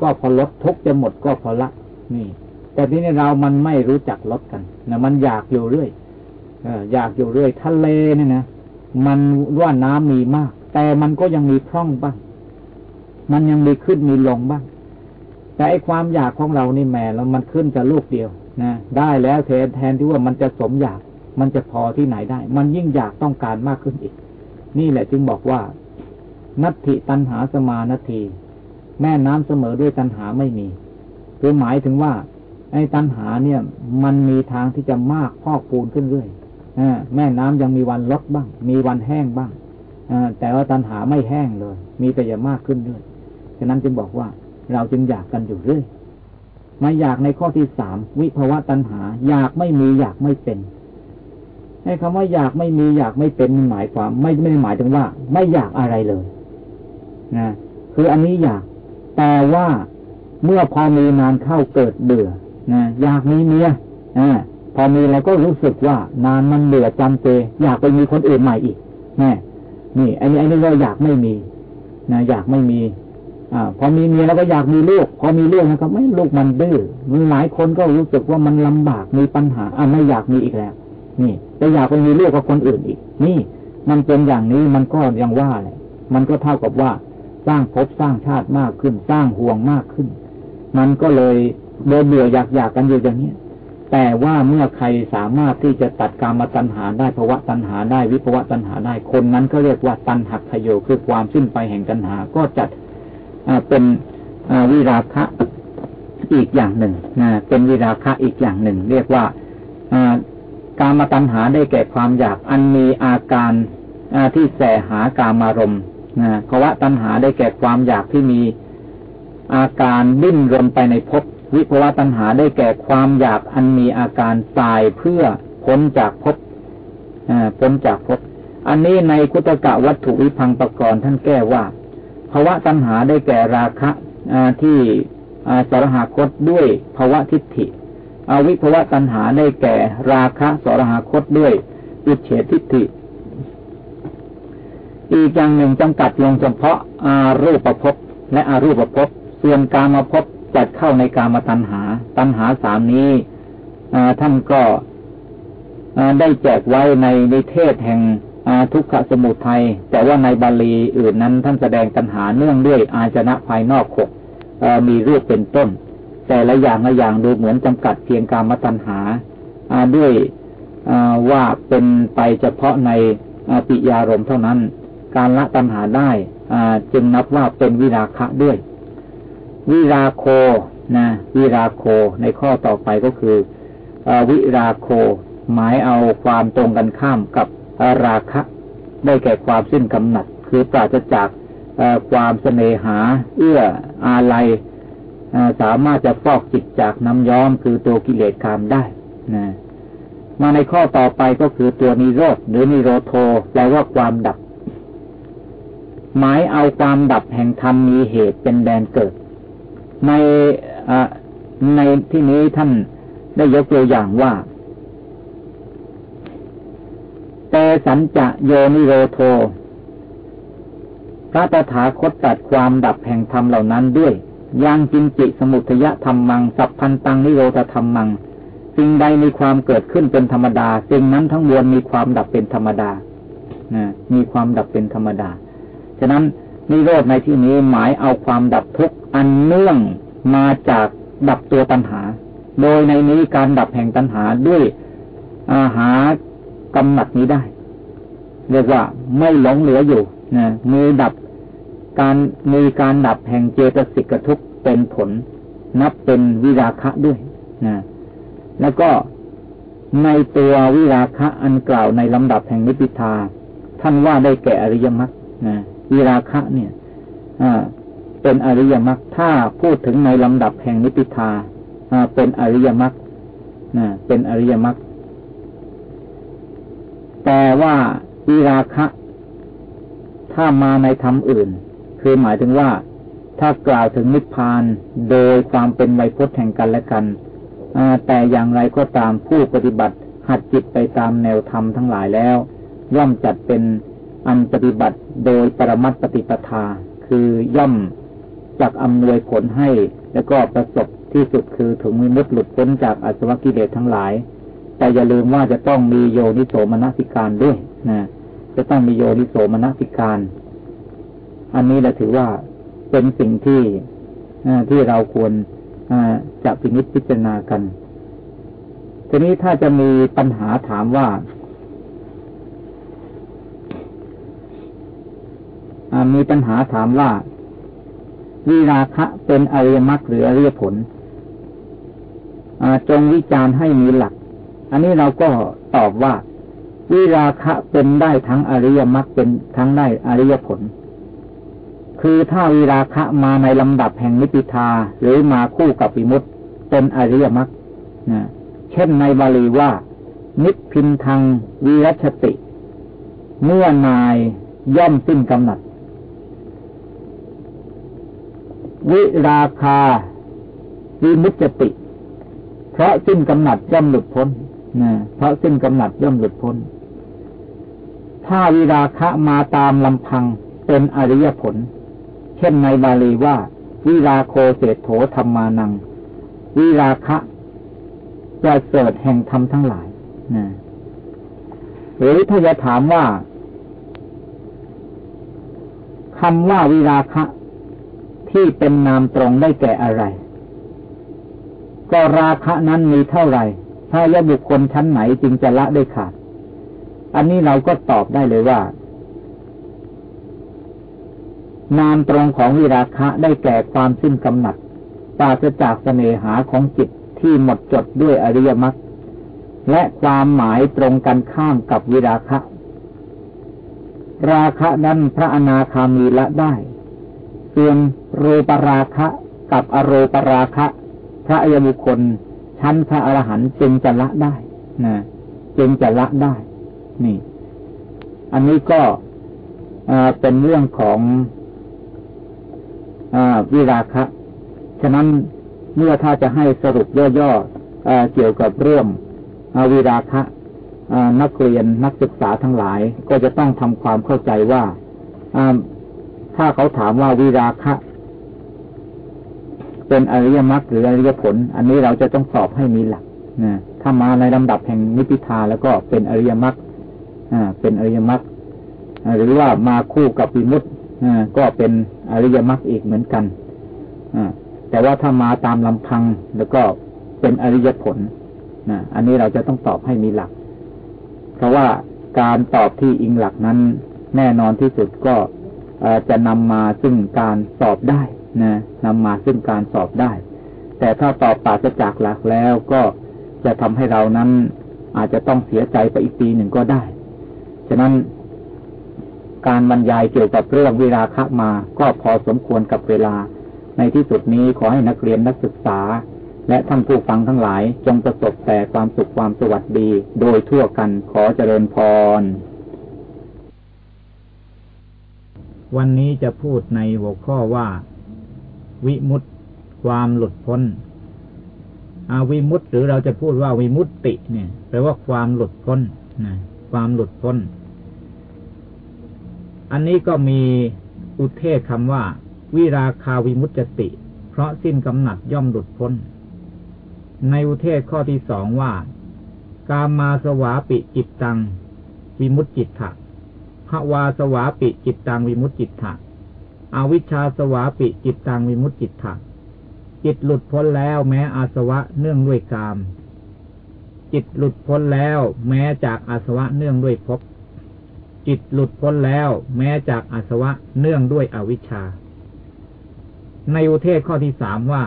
ก็พอลดทุกจะหมดก็พอละ นี่ แต่ที่นี่เรามันไม่รู้จักลดกันนะมันอยากอยู่เรื่อย อยากอยู่เรื่อยทะเลเนี่ยนะมันว่าน้ำมีมาก แต่มันก็ยังมีพร่องบ้าง มันยังมีขึ้นมีลงบ้าง แต่ไอความอยากของเรานี่แม่แล้วมันขึ้นจะลูกเดียวนะได้แล้วแทนแทนที่ว่ามันจะสมอยาก มันจะพอที่ไหนได้ มันยิ่งอยากต้องการมากขึ้นอีก นี่แหละจึงบอกว่า นัตถิตันหาสมานาทีแม่น้ำเสมอด้วยตันหาไม่มีคือหมายถึงว่าไอ้ตันหาเนี่ย มันมีทางที่จะมากพอกปูนขึ้นเรื่อย แม่น้ำยังมีวันลดบ้าง มีวันแห้งบ้างอแต่ว่าตันหาไม่แห้งเลย มีแต่จะมากขึ้นเรื่อยฉะนั้นจึงบอกว่าเราจึงอยากกันอยู่เรื่อยมาอยากในข้อที่สามวิภวะตัณหา อยากไม่มีอยากไม่เป็นไอ้คำว่าอยากไม่มีอยากไม่เป็นหมายความไม่ไม่หมายถึงว่า ไม่อยากอะไรเลยนะคืออันนี้อยาก แต่ว่าเมื่อพอมีนานเข้าเกิดเบื่อนะอยากมีเมียอ่า พอมีแล้วก็รู้สึกว่านานมันเบื่อจำเจ อยากไปมีคนอื่นใหม่อีกนี่นี่อันนี้อันนี้เราอยากไม่มีนะอยากไม่มี อ่า พอมีเมียแล้วก็อยากมีลูก พอมีลูกนะครับไม่ลูกมันดื้อมีหลายคนก็รู้สึกว่ามันลำบากมีปัญหาอ่าไม่อยากมีอีกแล้ว นี่จะอยากไปมีลูกกับคนอื่นอีก นี่ มันเป็นอย่างนี้มันก็ยังว่าเลยมันก็เท่ากับว่าสร้างภพสร้างชาติมากขึ้น สร้างห่วงมากขึ้น มันก็เลยเบื่อเบื่ออยากอยากกันอยู่อย่างนี้ แต่ว่าเมื่อใครสามารถที่จะตัดกรรมตัณหาได้ภวะตัณหาได้วิภวะตัณหาได้คนนั้นก็เรียกว่าตัณหักขโยคือความสิ้นไปแห่งตัณหาก็จัดเป็นวิราคะอีกอย่างหนึ่งนะเป็นวิราคะอีกอย่างหนึ่ง เรียกว่าการมาตัณหาได้แก่ความอยาก อันมีอาการที่แสหากามารมภาวะตัณหาได้แก่ความอยากที่มีอาการดิ้นรนไปในภพ วิภวตัณหาได้แก่ความอยากอันมีอาการตายเพื่อพ้นจากภพพ้นจากภพอันนี้ในคุตกะวัตถุวิพังประกรณ์ท่านแก้ว่าภาวะตัณหาได้แก่ราคะที่สรหาคตด้วยภาวะทิฏฐิอวิภวะตัณหาได้แก่ราคะสรหาคตด้วยอุเฉทิฏฐิ อีกอย่างหนึ่งจำกัดลงเฉพาะอารูปภพและอารูปภพส่วนการมาพบ จัดเข้าในการมาตัณหา ตัณหาสามนี้ท่านก็ได้แจกไว้ในนิเทศแห่งทุกขสมุทัยแต่ว่าในบาลีอื่นนั้นท่านแสดงตัณหาเนื่องด้วยอาจนะภายนอกหกมีรูปเป็นต้น แต่ละอย่างละอย่างดูเหมือนจำกัดเพียงการมาตัณหาด้วยว่าเป็นไปเฉพาะในปิยารมเท่านั้น การละตัณหาได้จึงนับว่าเป็นวิราคะด้วย วิราโคนะวิราโคในข้อต่อไปก็คืออวิราโค หมายเอาความตรงกันข้ามกับราคะ ได้แก่ความสิ้นกำหนัด คือปราศจากความเสน่หา เอื้ออาลัยสามารถจะฟอกจิตจากน้ำย้อมคือตัวกิเลสคามได้นะมาในข้อต่อไปก็คือตัวนิโรธหรือนิโรโทแปลว่าความดับ หมายเอาความดับแห่งธรรมมีเหตุเป็นแดนเกิด ในในที่นี้ท่านได้ยกตัวอย่างว่าแต่สัญจะโยนิโรโท พระตถาคตตัดความดับแห่งธรรมเหล่านั้นด้วยยังจินจิสมุทยธรรมมัง สัพพันตังนิโรธธรรมมัง สิ่งใดมีความเกิดขึ้นเป็นธรรมดา สิ่งนั้นทั้งมวลมีความดับเป็นธรรมดามีความดับเป็นธรรมดา ฉะนั้น นิโรธในที่นี้หมายเอาความดับทุกข์อันเนื่องมาจากดับตัวตัณหา โดยในนี้การดับแห่งตัณหาด้วยอาหากำหนัดนี้ได้ เรียกว่าไม่หลงเหลืออยู่นะมีดับการมีการดับแห่งเจตสิกทุกเป็นผล นับเป็นวิราคะด้วยนะแล้วก็ในตัววิราคะอันกล่าวในลำดับแห่งนิพพิทา ท่านว่าได้แก่อริยมรรคนะ วิราคะเนี่ยเป็นอริยมรรคถ้าพูดถึงในลำดับแห่งนิพิทาเป็นอริยมรรคเป็นอริยมรรคแต่ว่าวิราคะ ถ้ามาในธรรมอื่น คือหมายถึงว่าถ้ากล่าวถึงนิพพานโดยความเป็นไวยพจน์แห่งกันและกันแต่อย่างไรก็ตามผู้ปฏิบัติหัดจิตไปตามแนวธรรมทั้งหลายแล้ว ย่อมจัดเป็น อันปฏิบัติโดยปรมัตปฏิปทา คือย่อมจักอำนวยผลให้ แล้วก็ประสบที่สุดคือถึงมีมุดหลุดพ้นจากอสวกิเลสทั้งหลาย แต่อย่าลืมว่าจะต้องมีโยนิโสมนสิการด้วยนะจะต้องมีโยนิโสมนสิการ อันนี้เราถือว่าเป็นสิ่งที่ที่เราควรจะพินิจพิจารณากัน ทีนี้ถ้าจะมีปัญหาถามว่า มีปัญหาถามว่าวิราคะเป็นอริยมรรคหรืออริยผลจงวิจารณ์ให้มีหลัก อันนี้เราก็ตอบว่า วิราคะเป็นได้ทั้งอริยมรรคเป็นทั้งได้อริยผล คือถ้าวิราคะมาในลำดับแห่งนิพิทาหรือมาคู่กับวิมุตเป็นอริยมรรคเช่นในบาลีว่า นิพพินทางวิรัชติ เมื่อนายย่อมสิ้นกำหนัด วิราคาวิมุตติ เพราะสิ้นกำหนัดย่อมหลุดพ้นนะเพราะสิ้นกำหนัดย่อมหลุดพ้น ถ้าวิราคะมาตามลำพังเป็นอริยผล เช่นในบาลีว่า วิราโคเศโถธรรมานัง วิราคะจะเสดแห่งธรรมทั้งหลายนะหรือถ้าจะถามว่าคำว่าวิราคะ ที่เป็นนามตรงได้แก่อะไร ก็ราคะนั้นมีเท่าไหร่ถ้ายบุคคลชั้นไหนจึงจะละได้ขาด อันนี้เราก็ตอบได้เลยว่า นามตรงของวิราคะได้แก่ความสิ้นกำหนัดปราศจากเสน่หาของจิตที่หมดจดด้วยอริยมรรคและความหมายตรงกันข้ามกับวิราคะ ราคะนั้นพระอนาคามีละได้ ส่วนรูปราคะกับอรูปราคะ พระอยบุคคลชั้นพระอรหันต์จึงจะละได้นะจึงจะละได้ นี่ อันนี้ก็เป็นเรื่องของอวิราคะ ฉะนั้นเมื่อถ้าจะให้สรุปย่อๆเกี่ยวกับเรื่องวิราคะนักเรียนนักศึกษาทั้งหลายก็จะต้องทำความเข้าใจว่า ถ้าเขาถามว่าวิราคะ เป็นอริยมรรคหรืออริยผล อันนี้เราจะต้องสอบให้มีหลักนะถ้ามาในลำดับแห่งนิพพิทาแล้วก็เป็นอริยมรรคอ่าเป็นอริยมรรคหรือว่ามาคู่กับวิมุตต์ก็เป็นอริยมรรคอีกเหมือนกันอแต่ว่าถ้ามาตามลำพังแล้วก็เป็นอริยผลนะอันนี้เราจะต้องตอบให้มีหลัก เพราะว่าการตอบที่อิงหลักนั้นแน่นอนที่สุดก็ จะนำมาซึ่งการสอบได้นะนำมาซึ่งการสอบได้ แต่ถ้าตอบปราศจากหลักแล้วก็จะทำให้เรานั้นอาจจะต้องเสียใจไปอีกปีหนึ่งก็ได้ ฉะนั้นการบรรยายเกี่ยวกับเรื่องเวลาคะมาก็พอสมควรกับเวลา ในที่สุดนี้ขอให้นักเรียนนักศึกษา และท่านผู้ฟังทั้งหลายจงประสบแต่ความสุขความสวัสดี โดยทั่วกันขอเจริญพร วันนี้จะพูดในหัวข้อว่า วิมุตตความหลุดพ้นอาวิมุตตหรือเราจะพูดว่าวิมุตติ เนี่ยแปลว่าความหลุดพ้นนะความหลุดพ้น อันนี้ก็มีอุเทศคำว่า วิราคาวิมุตติ เพราะสิ้นกำหนัดย่อมหลุดพ้น ในอุเทศข้อที่สองว่า กามาสวาปิจิตตัง วิมุตจิตถะ ภวาสวาปิจิตตังวิมุตจิตถะอวิชชาสวาปิจิตตังวิมุตจิตถะจิตหลุดพ้นแล้วแม้อาสวะเนื่องด้วยกาม จิตหลุดพ้นแล้วแม้จากอาสวะเนื่องด้วยภพ จิตหลุดพ้นแล้วแม้จากอาสวะเนื่องด้วยอวิชชา ในอุเทศข้อที่สามว่า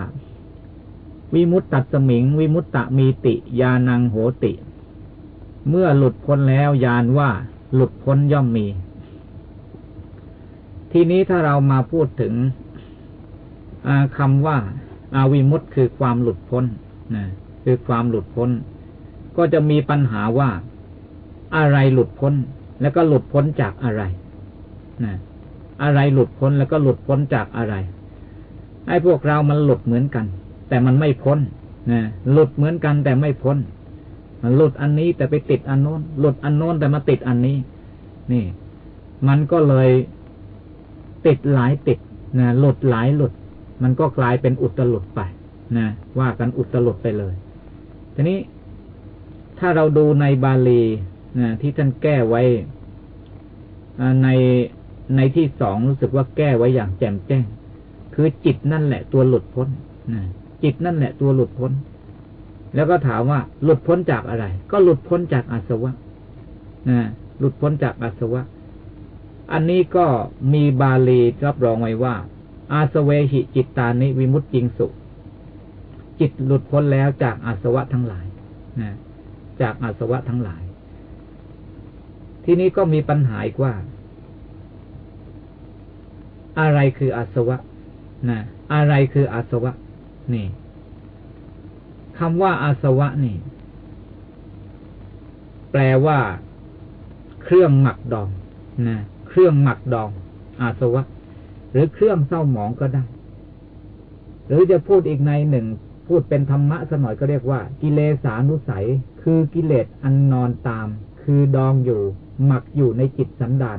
วิมุตตัสมิง วิมุตตะมีติ ยานังโหติ เมื่อหลุดพ้นแล้วยานว่า หลุดพ้นย่อมมี ทีนี้ถ้าเรามาพูดถึงคำว่าอาวิมุตคือความหลุดพ้นนะคือความหลุดพ้น ก็จะมีปัญหาว่าอะไรหลุดพ้น แล้วก็หลุดพ้นจากอะไรนะอะไรหลุดพ้นแล้วก็หลุดพ้นจากอะไรไอ้พวกเรามันหลุดเหมือนกัน แต่มันไม่พ้นนะหลุดเหมือนกันแต่ไม่พ้น มันหลุดอันนี้แต่ไปติดอันโน้น หลุดอันโน้นแต่มาติดอันนี้ นี่ มันก็เลยติดหลายติดนะหลุดหลายหลุด มันก็กลายเป็นอุตลุดไปนะว่ากันอุตลุดไปเลย ทีนี้ถ้าเราดูในบาลีนะที่ท่านแก้ไว้ในในที่สองรู้สึกว่าแก้ไว้อย่างแจ่มแจ้ง คือจิตนั่นแหละตัวหลุดพ้นนะจิตนั่นแหละตัวหลุดพ้น แล้วก็ถามว่าหลุดพ้นจากอะไร ก็หลุดพ้นจากอาสวะนะหลุดพ้นจากอาสวะ อันนี้ก็มีบาลีรับรองไว้ว่า อาสเวหิจิตตานิวิมุตติงสุ จิตหลุดพ้นแล้วจากอาสวะทั้งหลายนะจากอาสวะทั้งหลาย ที่นี้ก็มีปัญหาอีกว่า อะไรคืออาสวะนะอะไรคืออาสวะ นี่ คำว่าอาสวะนี่ แปลว่า เครื่องหมักดองนะเครื่องหมักดอง อาสวะ หรือเครื่องเศร้าหมองก็ได้ หรือจะพูดอีกในหนึ่ง พูดเป็นธรรมะสหน่อยก็เรียกว่า กิเลสานุสัย คือกิเลสอันนอนตาม คือดองอยู่ หมักอยู่ในจิตสันดาน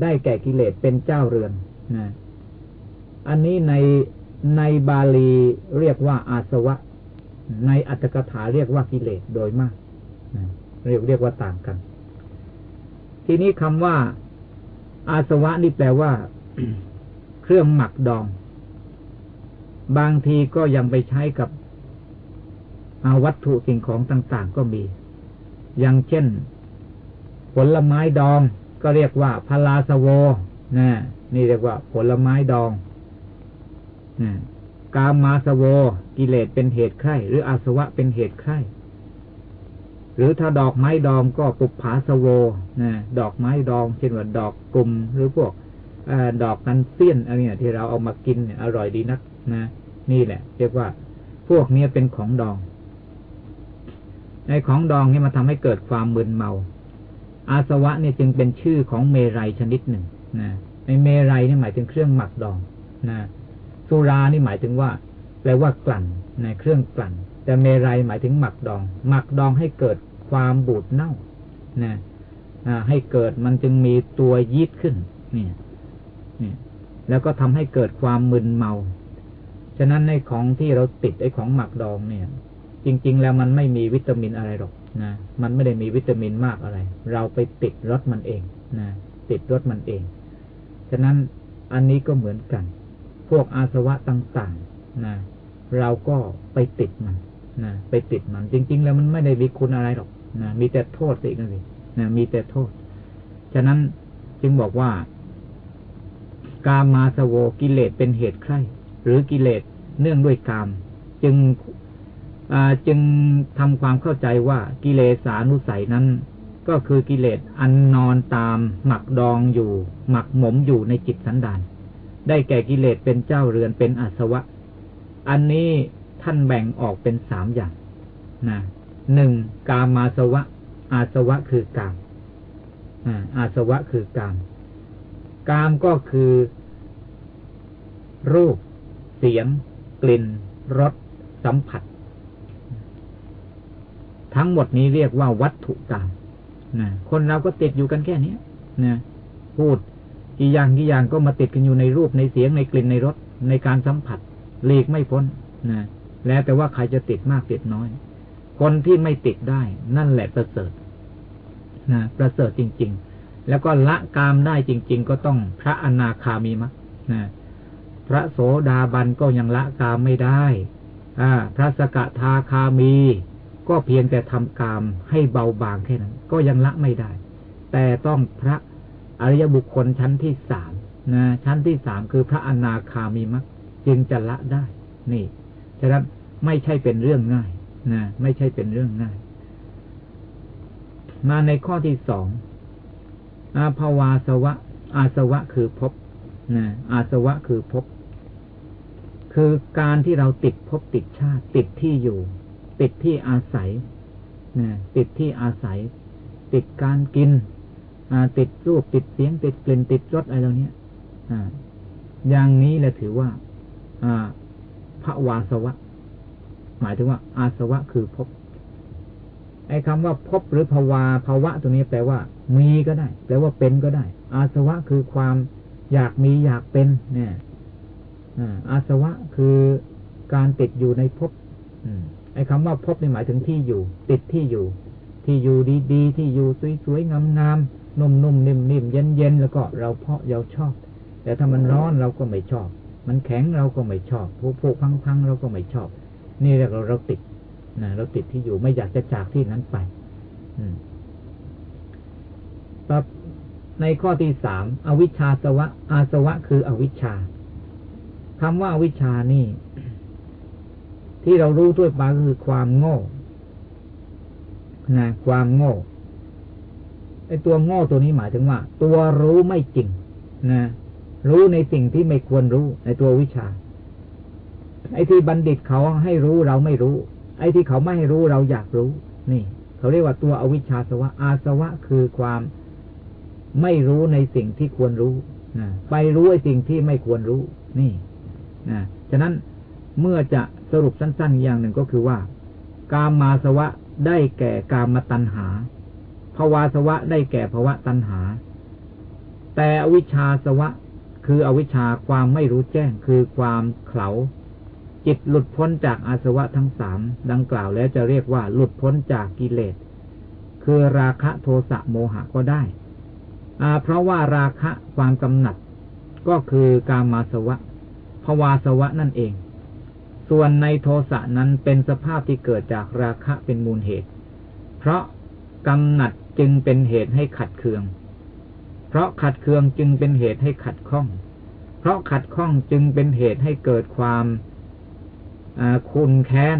ได้แก่กิเลสเป็นเจ้าเรือนนะอันนี้ในในบาลีเรียกว่าอาสวะ ในอัตถกถาเรียกว่ากิเลสโดยมากเรียกเรียกว่าต่างกัน ทีนี้คำว่า อาสวะนี่แปลว่า เครื่องหมักดอง บางทีก็ยังไปใช้กับอาวัตถุสิ่งของต่าง ๆ ก็มี อย่างเช่น ผลไม้ดองก็เรียกว่าพลาสโวนะนี่เรียกว่า ผลไม้ดอง กามาสวกิเลสเป็นเหตุไข้หรืออาสวะเป็นเหตุไข้หรือถ้าดอกไม้ดองก็ปุบผาสโวนะดอกไม้ดองเช่นว่าดอกกลุ่มหรือพวกอดอกกันเสี้ยนอะไรเนี่ยที่เราเอามากินเนี่ยอร่อยดีนักนะนี่แหละ เรียกว่า พวกนี้เป็นของดอง ในของดองนี่มาทำให้เกิดความมึนเมา อาสวะเนี่ยจึงเป็นชื่อของเมรัยชนิดหนึ่งนะในเมรัยนี่หมายถึงเครื่องหมักดองนะ สุรานี่หมายถึงว่า แปลว่ากลั่นในเครื่องกลั่น แต่เมรัยหมายถึงหมักดอง หมักดองให้เกิดความบูดเน่านะให้เกิดมันจึงมีตัวยีดขึ้นเนี่ยนี่แล้วก็ทำให้เกิดความมึนเมา ฉะนั้นในของที่เราติดไอ้ของหมักดองเนี่ย จริง ๆ แล้วมันไม่มีวิตามินอะไรหรอกนะมันไม่ได้มีวิตามินมากอะไร เราไปติดรสมันเองนะติดรสมันเอง ฉะนั้นอันนี้ก็เหมือนกัน พวกอาสวะต่างๆนะเราก็ไปติดมันนะไปติดมัน จริง ๆ แล้วมันไม่ได้มีคุณอะไรหรอกนะมีแต่โทษสินั่นสินะมีแต่โทษ ฉะนั้นจึงบอกว่ากามาสโวกิเลสเป็นเหตุใคร่หรือกิเลสเนื่องด้วยกาม จึงจึงทำความเข้าใจว่ากิเลสานุสัยนั้น ก็คือกิเลสอันนอนตาม หมักดองอยู่ หมักหมมอยู่ในจิตสันดาน ได้แก่กิเลสเป็นเจ้าเรือนเป็นอาสวะ อันนี้ท่านแบ่งออกเป็นสามอย่างนะหนึ่งกามาสวะ อาสวะคือกามอาสวะคือกาม กามก็คือ รูป เสียง กลิ่นรสสัมผัส ทั้งหมดนี้เรียกว่าวัตถุกรรมนะคนเราก็ติดอยู่กันแค่นี้นะพูด กี่อย่างกี่อย่างก็มาติดกันอยู่ในรูปในเสียงในกลิ่นในรสในการสัมผัสหลีกไม่พ้นนะแล้วแต่ว่าใครจะติดมากติดน้อย คนที่ไม่ติดได้ นั่นแหละประเสริฐนะประเสริฐจริง ๆ แล้วก็ละกามได้จริง ๆ ก็ต้องพระอนาคามีมักนะพระโสดาบันก็ยังละกามไม่ได้อ่าพระสกทาคามี ก็เพียงแต่ทำกามให้เบาบางแค่นั้น ก็ยังละไม่ได้ แต่ต้องพระ อริยบุคคลชั้นที่สามนะชั้นที่สามคือพระอนาคามีมักจึงจะละได้ นี่ฉะนั้นไม่ใช่เป็นเรื่องง่ายนะไม่ใช่เป็นเรื่องง่าย มาในข้อที่สองอาภาวาสวะ อาสวะคือพบนะอาสวะคือพบคคือการที่เราติดพบติดชาติ ติดที่อยู่ ติดที่อาศัยนะติดที่อาศัย ติดการกิน ติดรูปติดเสียง ติดกลิ่นติดรสอะไรเหล่านี้อย่างนี้แหละถือว่าพระวาสวะ หมายถึงว่า อาสวะคือพบไอ้คำว่าพบหรือภาวาภาวะตัวนี้แปลว่า มีก็ได้ แปลว่าเป็นก็ได้ อาสวะคือความอยากมีอยากเป็นเนี่ยอาสวะคือการติดอยู่ในภพไอ้คำว่าภพนี่หมายถึงที่อยู่ ติดที่อยู่ ที่อยู่ดีๆ ที่อยู่สวยๆงาม ๆนุ่มๆนิ่มๆเย็นๆแล้วก็เราเพาะเราชอบ แต่ถ้ามันร้อนเราก็ไม่ชอบ มันแข็งเราก็ไม่ชอบผุผุพังๆเราก็ไม่ชอบ นี่เรียกเราเราติดนะเราติดที่อยู่ไม่อยากจะจากที่นั้นไปปั๊บในข้อที่สามอวิชชาสวะ อาสวะคืออวิชชาคำว่าอวิชานี่ ที่เรารู้ด้วยปาก็คือความโง่นะความโง่ ไอ้ตัวโง่ตัวนี้หมายถึงว่า ตัวรู้ไม่จริงนะรู้ในสิ่งที่ไม่ควรรู้ในตัววิชา ไอ้ที่บัณฑิตเขาให้รู้เราไม่รู้ ไอ้ที่เขาไม่ให้รู้เราอยากรู้ นี่ เขาเรียกว่าตัวอวิชชาสวะ อาสวะคือความไม่รู้ในสิ่งที่ควรรู้นะไปรู้ไอ้สิ่งที่ไม่ควรรู้ นี่นะฉะนั้นเมื่อจะสรุปสั้นๆอย่างหนึ่งก็คือว่า กามมาสวะได้แก่กามตัณหา ภาวาสวะได้แก่ภาวะตัณหา แต่อวิชชาสวะ คืออวิชชาความไม่รู้แจ้งคือความเข่าจิตหลุดพ้นจากอาสวะทั้งสามดังกล่าวแล้วจะเรียกว่าหลุดพ้นจากกิเลส คือราคะโทสะโมหะก็ได้เพราะว่าราคะความกำหนัด ก็คือการมาสวะภวาสวะนั่นเอง ส่วนในโทสะนั้นเป็นสภาพที่เกิดจากราคะเป็นมูลเหตุ เพราะกำหนัด จึงเป็นเหตุให้ขัดเคือง เพราะขัดเคืองจึงเป็นเหตุให้ขัดข้อง เพราะขัดข้องจึงเป็นเหตุให้เกิดความคุณแค้น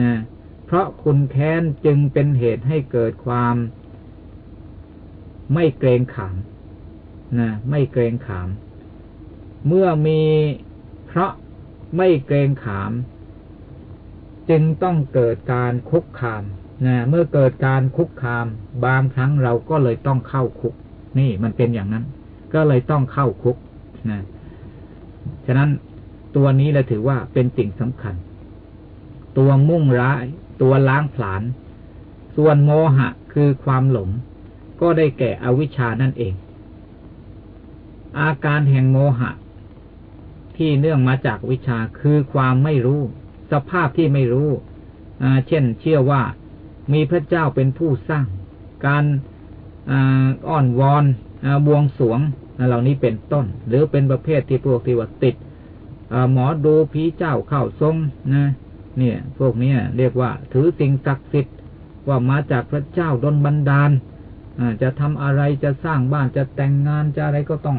นะเพราะคุณแค้นจึงเป็นเหตุให้เกิดความ ไม่เกรงขามนะไม่เกรงขาม เมื่อมีเพราะไม่เกรงขาม จึงต้องเกิดการคุกคาม นะเมื่อเกิดการคุกคาม บางครั้งเราก็เลยต้องเข้าคุก นี่มันเป็นอย่างนั้น ก็เลยต้องเข้าคุกนะฉะนั้นตัวนี้เราถือว่าเป็นสิ่งสำคัญ ตัวมุ่งร้าย ตัวล้างผลาญส่วนโมหะคือความหลงก็ได้แก่อวิชานั่นเอง อาการแห่งโมหะ ที่เนื่องมาจากวิชาคือความไม่รู้ สภาพที่ไม่รู้เช่นเชื่อว่า มีพระเจ้าเป็นผู้สร้าง การอ้อนวอนบวงสวงเหล่านี้เป็นต้น หรือเป็นประเภทที่พวกที่ว่าติดหมอดูผีเจ้าเข้าทรงนะ เนี่ย พวกนี้เรียกว่า ถือสิ่งศักดิ์สิทธิ์ว่ามาจากพระเจ้าดนบันดาลจะทำอะไรจะสร้างบ้านจะแต่งงานจะอะไรก็ต้อง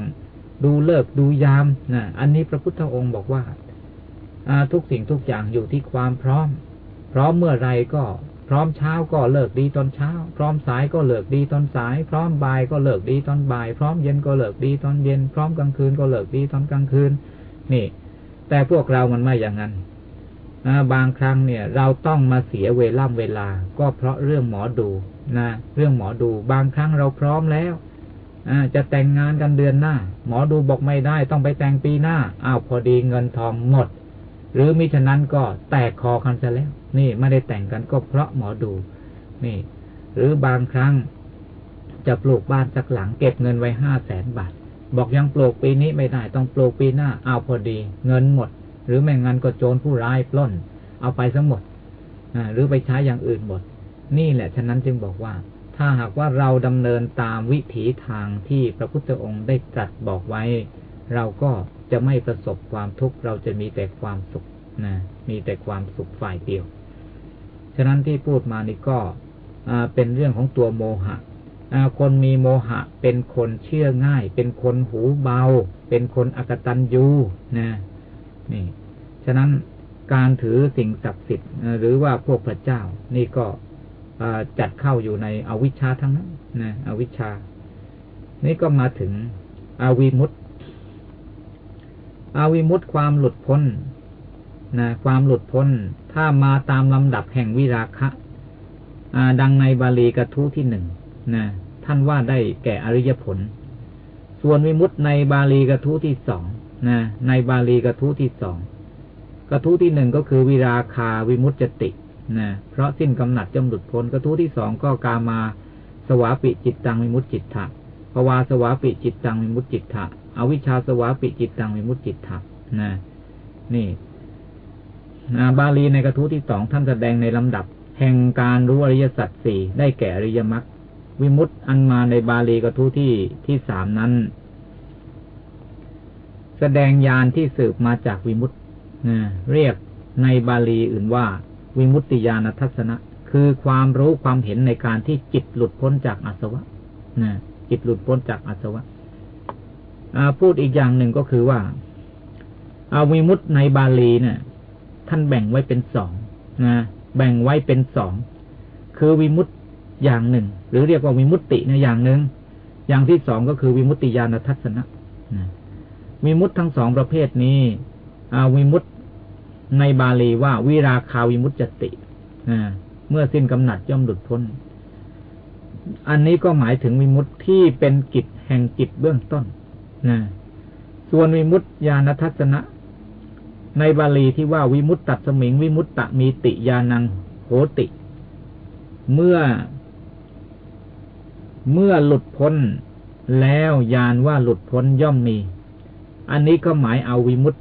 ดูเลิกดูยามนะอันนี้พระพุทธองค์บอกว่าทุกสิ่งทุกอย่างอยู่ที่ความพร้อม พร้อมเมื่อไรก็ พร้อมเช้าก็เลิกดีตอนเช้า พร้อมสายก็เลิกดีตอนสาย พร้อมบ่ายก็เลิกดีตอนบ่าย พร้อมเย็นก็เลิกดีตอนเย็น พร้อมกลางคืนก็เลิกดีตอนกลางคืน นี่ แต่พวกเรามันไม่อย่างนั้นบางครั้งเนี่ย เราต้องมาเสียเวล่ำเวลา ก็เพราะเรื่องหมอดูนะเรื่องหมอดูบางครั้งเราพร้อมแล้วจะแต่งงานกันเดือนหน้า หมอดูบอกไม่ได้ต้องไปแต่งปีหน้าอ้าวพอดีเงินทองหมด หรือมิฉะนั้นก็แตกคอกันซะแล้ว นี่ไม่ได้แต่งกันก็เพราะหมอดู นี่ หรือบางครั้งจะปลูกบ้านสักหลังเก็บเงินไว้ห้าแสนบาท บอกยังปลูกปีนี้ไม่ได้ต้องปลูกปีหน้าเอาพอดี เงินหมด หรือไม่งั้นก็โจรผู้ร้ายปล้น เอาไปทั้งหมดหรือไปใช้อย่างอื่นหมด นี่แหละฉะนั้นจึงบอกว่า ถ้าหากว่าเราดำเนินตามวิถีทางที่พระพุทธองค์ได้ตรัสบอกไว้ เราก็จะไม่ประสบความทุกข์เราจะมีแต่ความสุขนะมีแต่ความสุขฝ่ายเดียว ฉะนั้นที่พูดมานี่ก็เป็นเรื่องของตัวโมหะคนมีโมหะเป็นคนเชื่อง่าย เป็นคนหูเบา เป็นคนอกตันยูนะนี่ ฉะนั้นการถือสิ่งศักดิ์สิทธิ์หรือว่าพวกพระเจ้า นี่ก็จัดเข้าอยู่ในอวิชชาทั้งนั้นนะอวิชชา นี่ก็มาถึงอวิมุตตอวิมุตตความหลุดพ้น นะความหลุดพ้น ถ้ามาตามลำดับแห่งวิราคะดังในบาลีกระทู้ที่หนึ่งนะท่านว่าได้แก่อริยผล ส่วนวิมุตในบาลีกระทู้ที่สองนะในบาลีกระทู้ที่สองกระทู้ที่หนึ่งก็คือวิราคาวิมุตจตินะเพราะสิ้นกำหนัดจำหลุดพ้นกระทู้ที่สองก็กามาสวาปิจิตตังวิมุตจิตถะภวาสวาปิจิตตังวิมุตจิตถะอวิชชาสวาปิจิตตังวิมุตจิตถะนะนี่ บาลีในกระทู้ที่สองท่านแสดงในลำดับ แห่งการรู้อริยสัจสี่ได้แก่อริยมรรควิมุตต์อันมาในบาลีกระทู้ที่ที่สามนั้น แสดงญาณที่สืบมาจากวิมุตต์เรียกในบาลีอื่นว่า วิมุตติญาณทัศนะ คือความรู้ความเห็นในการที่จิตหลุดพ้นจากอาสวะจิตหลุดพ้นจากอาสวะพูดอีกอย่างหนึ่งก็คือว่าอาวิมุตในบาลีเนี่ย ท่านแบ่งไว้เป็นสองนะแบ่งไว้เป็นสองคือวิมุตติอย่างหนึ่ง หรือเรียกว่าวิมุตตินะอย่างหนึ่ง อย่างที่สองก็คือวิมุตติญาณทัศนะนะวิมุตทั้งสองประเภทนี้วิมุตในบาลีว่าวิราคาวิมุตจติเมื่อสิ้นกำหนัดย่อมหลุดพ้น อันนี้ก็หมายถึงวิมุตที่เป็นกิจแห่งจิตเบื้องต้นนะส่วนวิมุตญาณทัศนะ ในบาลีที่ว่าวิมุตตัสมิง วิมุตตะมีติยานังโหติ เมื่อ เมื่อหลุดพ้นแล้วยานว่าหลุดพ้นย่อมมี อันนี้ก็หมายเอาวิมุต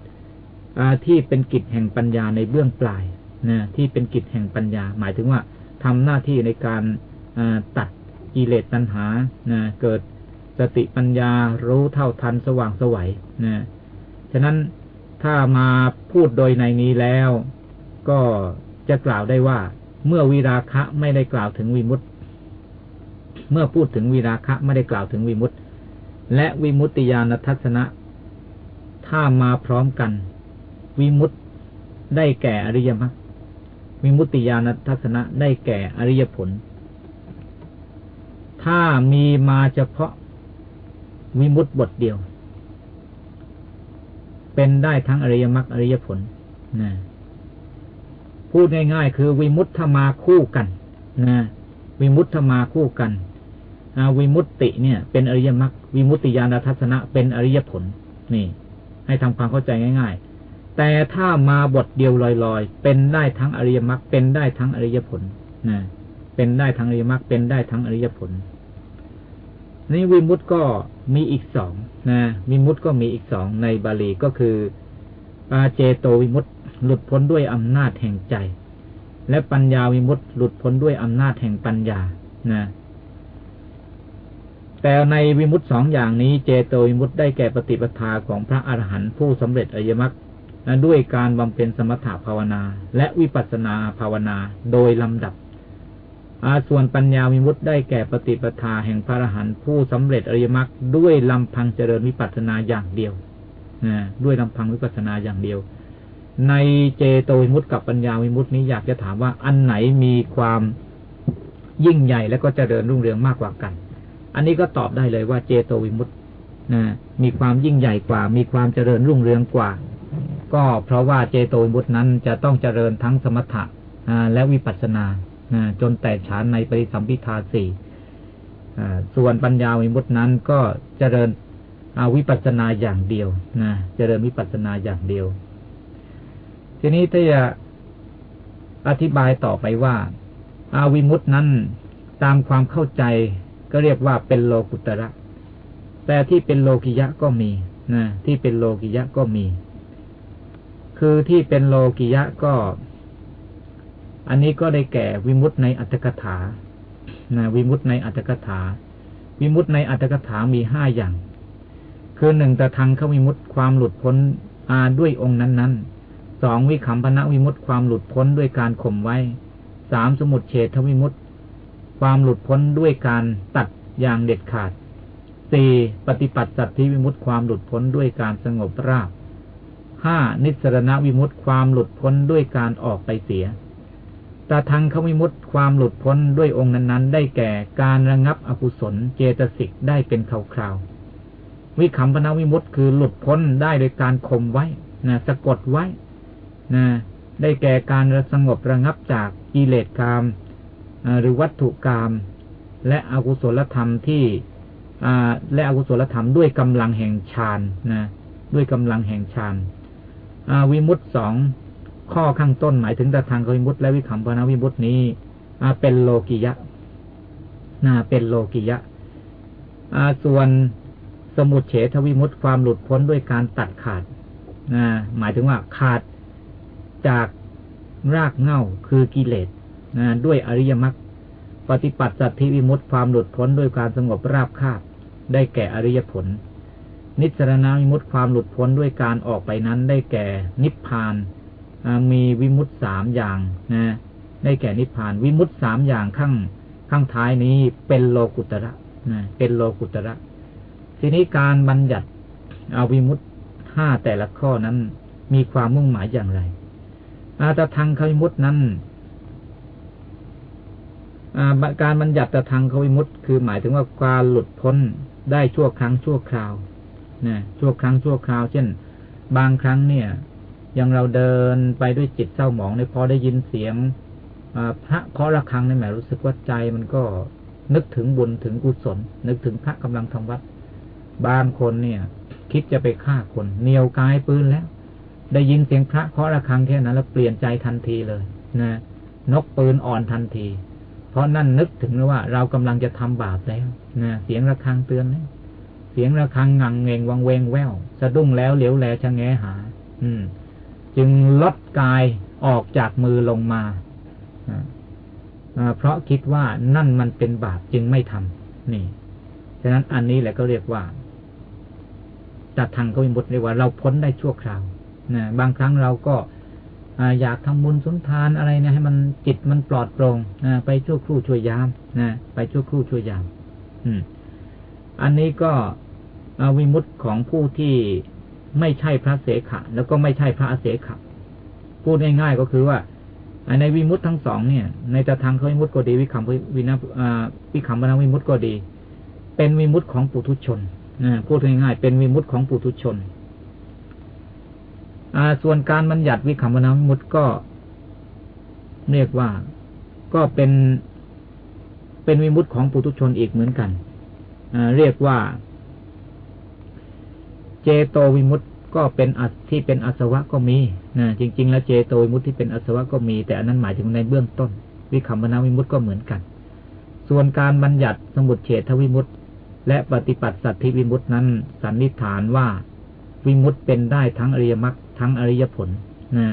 ที่เป็นกิจแห่งปัญญาในเบื้องปลายนะที่เป็นกิจแห่งปัญญา หมายถึงว่าทำหน้าที่ในการตัดกิเลสตัณหานะเกิดสติปัญญารู้เท่าทันสว่างสวัยนะฉะนั้น ถ้ามาพูดโดยในนี้แล้ว ก็จะกล่าวได้ว่า เมื่อวิราคะไม่ได้กล่าวถึงวิมุตต์เมื่อพูดถึงวิราคะไม่ได้กล่าวถึงวิมุตต์และวิมุตติญาณทัศนะ ถ้ามาพร้อมกัน วิมุตต์ได้แก่อริยมรรควิมุตติญาณทัศนะได้แก่อริยผล ถ้ามีมาเฉพาะวิมุตต์บทเดียว เป็นได้ทั้งอริยมรรคอริยผลนะพูดง่ายๆ คือวิมุตธมาคู่กันนะวิมุตธมาคู่กันวิมุตติเนี่ย เป็นอริยมรรควิมุตติญาณทัศนะเป็นอริยผล นี่ ให้ทำความเข้าใจง่าย ๆ แต่ถ้ามาบทเดียวลอยๆ เป็นได้ทั้งอริยมรรคเป็นได้ทั้งอริยผลนะเป็นได้ทั้งอริยมรรคเป็นได้ทั้งอริยผล นี่วิมุตก็มีอีกสองนะวิมุตก็มีอีกสองในบาลีก็คืออาเจโตวิมุตหลุดพ้นด้วยอำนาจแห่งใจ และปัญญาวิมุตหลุดพ้นด้วยอำนาจแห่งปัญญานะแต่ในวิมุตสองอย่างนี้เจโตวิมุตได้แก่ปฏิปทาของพระอรหันต์ผู้สำเร็จอริยมรรคด้วยการบำเพ็ญสมถะภาวนา และวิปัสสนาภาวนาโดยลำดับ อาส่วนปัญญาวิมุตได้แก่ปฏิปทาแห่งพระอรหันต์ผู้สำเร็จอริยมรรคด้วยลำพังเจริญวิปัสสนาอย่างเดียวนะด้วยลำพังวิปัสสนาอย่างเดียว ในเจโตวิมุตกับปัญญาวิมุตนี้อยากจะถามว่าอันไหนมีความยิ่งใหญ่และก็เจริญรุ่งเรืองมากกว่ากัน อันนี้ก็ตอบได้เลยว่าเจโตวิมุตนะมีความยิ่งใหญ่กว่า มีความเจริญรุ่งเรืองกว่า ก็เพราะว่าเจโตวิมุตนั้นจะต้องเจริญทั้งสมถะและวิปัสสนา จนแตกฉานในปริสัมพิทาสี่ส่วนปัญญาวิมุตินั้นก็เจริญอาวิปัสนาอย่างเดียวนะเจริญวิปัสนาอย่างเดียว ทีนี้ถ้าจะอธิบายต่อไปว่า อาวิมุตินั้นตามความเข้าใจก็เรียกว่าเป็นโลกุตระ แต่ที่เป็นโลกิยะก็มีนะที่เป็นโลกิยะก็มี คือที่เป็นโลกิยะก็ อันนี้ก็ได้แก่วิมุตในอัตถกถานะวิมุตในอัตถกถา วิมุตในอัตถกถามีห้าอย่าง คือหนึ่งตะทางเขาวิมุตความหลุดพ้นอาด้วยองค์นั้นๆสองวิคัมพนะวิมุตความหลุดพ้นด้วยการข่มไว้สามสมุดเฉทวิมุตความหลุดพ้นด้วยการตัดอย่างเด็ดขาดสี่ปฏิปัติสัตธิวิมุตความหลุดพ้นด้วยการสงบราบห้านิสรณวิมุตความหลุดพ้นด้วยการออกไปเสีย ตาทังเขาวิมุตความหลุดพ้นด้วยองค์นั้นๆ ได้แก่การระงับอกุศลเจตสิกได้เป็นคราวๆวิคัมพนาวิมุตคือหลุดพ้นได้โดยการข่มไว้นะสะกดไว้นะได้แก่การสงบระงับจากกิเลสกามหรือวัตถุกรรมและอกุศลธรรมที่และอกุศลธรรมด้วยกำลังแห่งฌานนะด้วยกำลังแห่งฌานวิมุตสอง ข้อข้างต้นหมายถึงตทางวิมุตและวิคัมปนาวิมุตนี้เป็นโลกิยะนะเป็นโลกิยะส่วนสมุดเฉทวิมุตความหลุดพ้นด้วยการตัดขาดหมายถึงว่าขาดจากรากเง่าคือกิเลสด้วยอริยมรรคปฏิปัติสัตธิวิมุตความหลุดพ้นด้วยการสงบราบคาบได้แก่อริยผล นิสรณวิมุตความหลุดพ้นด้วยการออกไปนั้นได้แก่นิพพาน มีวิมุตสามอย่างนะได้แก่นิพพาน วิมุตสามอย่างข้างข้างท้ายนี้เป็นโลกุตระนะเป็นโลกุตระ ทีนี้การบัญญัติเอาวิมุตห้าแต่ละข้อนั้นมีความมุ่งหมายอย่างไร อาตทังควิมุตนั้นการบัญญัติตทางเขาวิมุตคือหมายถึงว่าการหลุดพ้นได้ชั่วครั้งชั่วคราวนะชั่วครั้งชั่วคราว เช่น บางครั้งเนี่ย อยังเราเดินไปด้วยจิตเศร้าหมองในพอได้ยินเสียงพระเคาะระฆังในแหมรู้สึกว่าใจมันก็นึกถึงบุญถึงกุศล นึกถึงพระกำลังทำวัดบางคนเนี่ย คิดจะไปฆ่าคนเหนียวกายปืนแล้ว ได้ยินเสียงพระเคาะระฆังแค่นั้น แล้วเปลี่ยนใจทันทีเลยนะนกปืนอ่อนทันที เพราะนั่นนึกถึงว่า เรากำลังจะทำบาปแล้วนะเสียงระฆังเตือนเสียงระฆังงังเงงวังเวงแววสะดุ้งแล้วเหลียวแลชะแงหา อืม จึงลดกายออกจากมือลงมาเพราะคิดว่านั่นมันเป็นบาปจึงไม่ทำนี่ ฉะนั้นอันนี้แหละก็เรียกว่าจัดทางก็มีบทเรียกว่า เราพ้นได้ชั่วคราวนะบางครั้งเราก็อยากทำบุญสุนทานอะไรเนี่ยให้มันจิตมันปลอดโปร่งไปชั่วครู่ชั่วยามนะไปชั่วครู่ชั่วยาม อืม อันนี้ก็วิมุตของผู้ที่ ไม่ใช่พระเสขะ แล้วก็ไม่ใช่พระอเสขะ พูดง่ายๆก็คือว่าในวิมุตทั้งสองเนี่ย ในตะทางเขาวิมุตก็ดี วิคัมวินาวิคัมปนาวิมุตก็ดี เป็นวิมุตของปุถุชนพูดง่ายๆเป็นวิมุตของปุถุชนส่วนการบัญญัติวิคัมพนาวิมุตก็เรียกว่าก็เป็นเป็นวิมุตของปุถุชนอีกเหมือนกันเรียกว่า เจโตวิมุตก็เป็นอัที่เป็นอสวะก็มีนะจริง ๆ แล้วเจโตวิมุตที่เป็นอสวะก็มี แต่อันนั้นหมายถึงในเบื้องต้น วิคัมพนาวิมุตก็เหมือนกัน ส่วนการบัญญัติสมุดเฉทวิมุตและปฏิปัติสัตธิวิมุตนั้นสันนิษฐานว่าวิมุตเป็นได้ทั้งอริยมรรคทั้งอริยผลนะ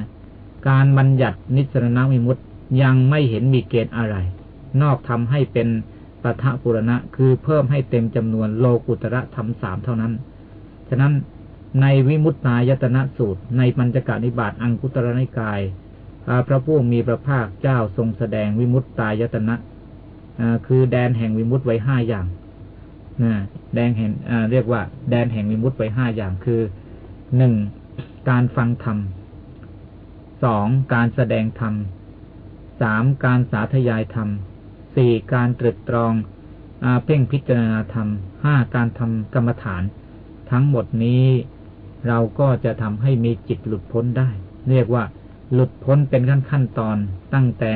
การบัญญัตินิสรณวิมุตยังไม่เห็นมีเกณฑ์อะไร นอกทำให้เป็นปะทะปุรณะคือเพิ่มให้เต็มจำนวนโลกุตระธรรมสามเท่านั้นะนั้นในวิมุตตายตนะสูตร ในปัญจกานิบาตอังคุตรนิกายพระผู้มีพระภาคเจ้าทรงแสดงวิมุตตายตนะคือแดนแห่งวิมุตไว้ห้าอย่างแดนแห่งเรียกว่า แดนแห่งวิมุตไว้ห้าอย่างคือหนึ่งการฟังธรรมสองการแสดงธรรมสามการสาธยายธรรมสี่การตรึกตรองอเพ่งพิจารณาธรรมห้าการทำกรรมฐาน ทั้งหมดนี้เราก็จะทำให้มีจิตหลุดพ้นได้ เรียกว่าหลุดพ้นเป็นขั้นขั้นตอน ตั้งแต่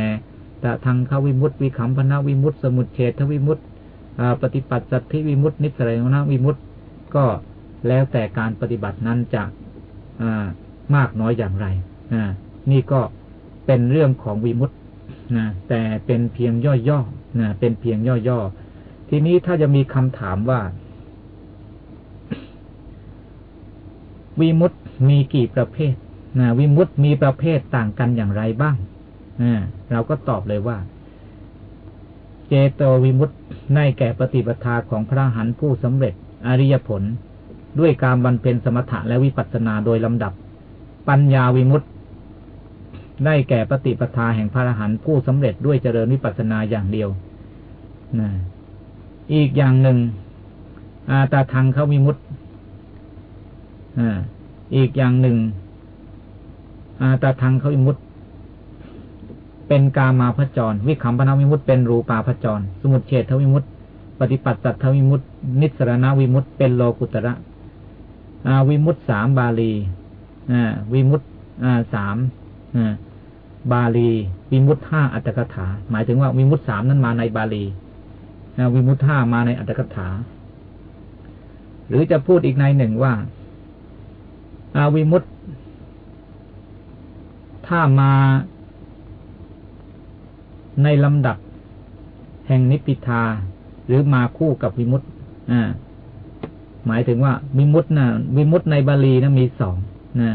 ตะทางขวิมุตติวิคัมพนาวิมุตติสมุทเฉทวิมุตติปฏิปัติสัตธิวิมุตตินิสรยนาวิมุตติก็แล้วแต่การปฏิบัตินั้นจะมากน้อยอย่างไรนี่ก็เป็นเรื่องของวิมุตต์นะแต่เป็นเพียงย่อๆเป็นเพียงย่อๆทีนี้ถ้าจะมีคำถามว่า วิมุตต์มีกี่ประเภทนะวิมุตต์มีประเภทต่างกันอย่างไรบ้างนะเราก็ตอบเลยว่า เจโตวิมุตต์ในแก่ปฏิปทาของพระหันผู้สำเร็จ อริยผล ด้วยการบรรเพ็ญสมถะและวิปัสสนาโดยลำดับ ปัญญาวิมุตติได้แก่ปฏิปทาแห่งพระหันผู้สำเร็จด้วยเจริญวิปัสสนาอย่างเดียวนะอีกอย่างหนึ่งอาตาทางเขาวิมุตต อีกอย่างหนึ่ง อาตาทางเขาวิมุตเป็นกามาพจร วิคัมพนาวิมุตเป็นรูปาพจร สมุทเฉทวิมุตปฏิปัติสัตทวิมุตนิสรณวิมุตเป็นโลกุตระวิมุตสามบาลีวิมุตสามบาลี วิมุตห้าอัตถกถา หมายถึงว่าวิมุตสามนั้นมาในบาลีวิมุตห้ามาในอัตถกถา หรือจะพูดอีกในหนึ่งว่า อาวิมุตถ้ามาในลำดับแห่งนิพพิทา หรือมาคู่กับวิมุตอ่าหมายถึงว่า วิมุตนะวิมุตในบาลีนะมีสองนะ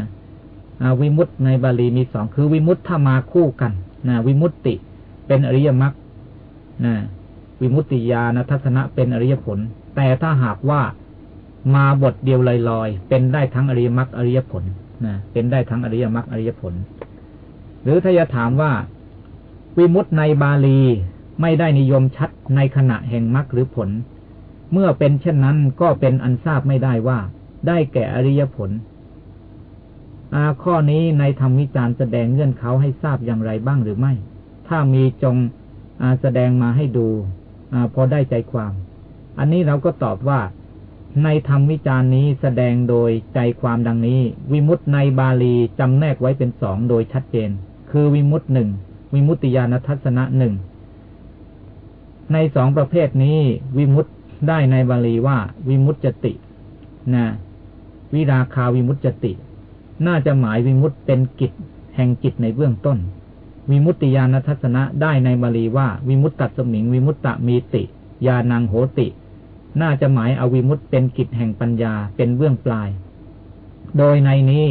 วิมุตในบาลีมีสองคือวิมุตถ้ามาคู่กันนะวิมุตติเป็นอริยมรรคนะวิมุตติญาณทัศนะเป็นอริยผล แต่ถ้าหากว่า มาบทเดียวลอยๆ เป็นได้ทั้งอริยมรรคอริยผลนะเป็นได้ทั้งอริยมรรคอริยผล หรือถ้าจะถามว่า วิมุตในบาลีไม่ได้นิยมชัดในขณะแห่งมรรคหรือผล เมื่อเป็นเช่นนั้นก็เป็นอันทราบไม่ได้ว่า ได้แก่อริยผลข้อนี้ในธรรมวิจารณ์แสดงเงื่อนเขาให้ทราบอย่างไรบ้างหรือไม่ ถ้ามีจงแสดงมาให้ดูอพอได้ใจความ อันนี้เราก็ตอบว่า ในธรรมวิจารณ์นี้แสดงโดยใจความดังนี้ วิมุตในบาลีจำแนกไว้เป็นสองโดยชัดเจน คือวิมุตหนึ่งวิมุตติญาณทัศนะหนึ่งในสองประเภทนี้ วิมุตได้ในบาลีว่า วิมุตจตินะวิราคาวิมุตจติ น่าจะหมายวิมุตเป็นกิจ แห่งกิจในเบื้องต้น วิมุตติญาณทัศนะได้ในบาลีว่า วิมุตตัสมิง วิมุตตะมีติยานังโหติ น่าจะหมายอาวิมุตเป็นกิจแห่งปัญญาเป็นเบื้องปลาย โดยในนี้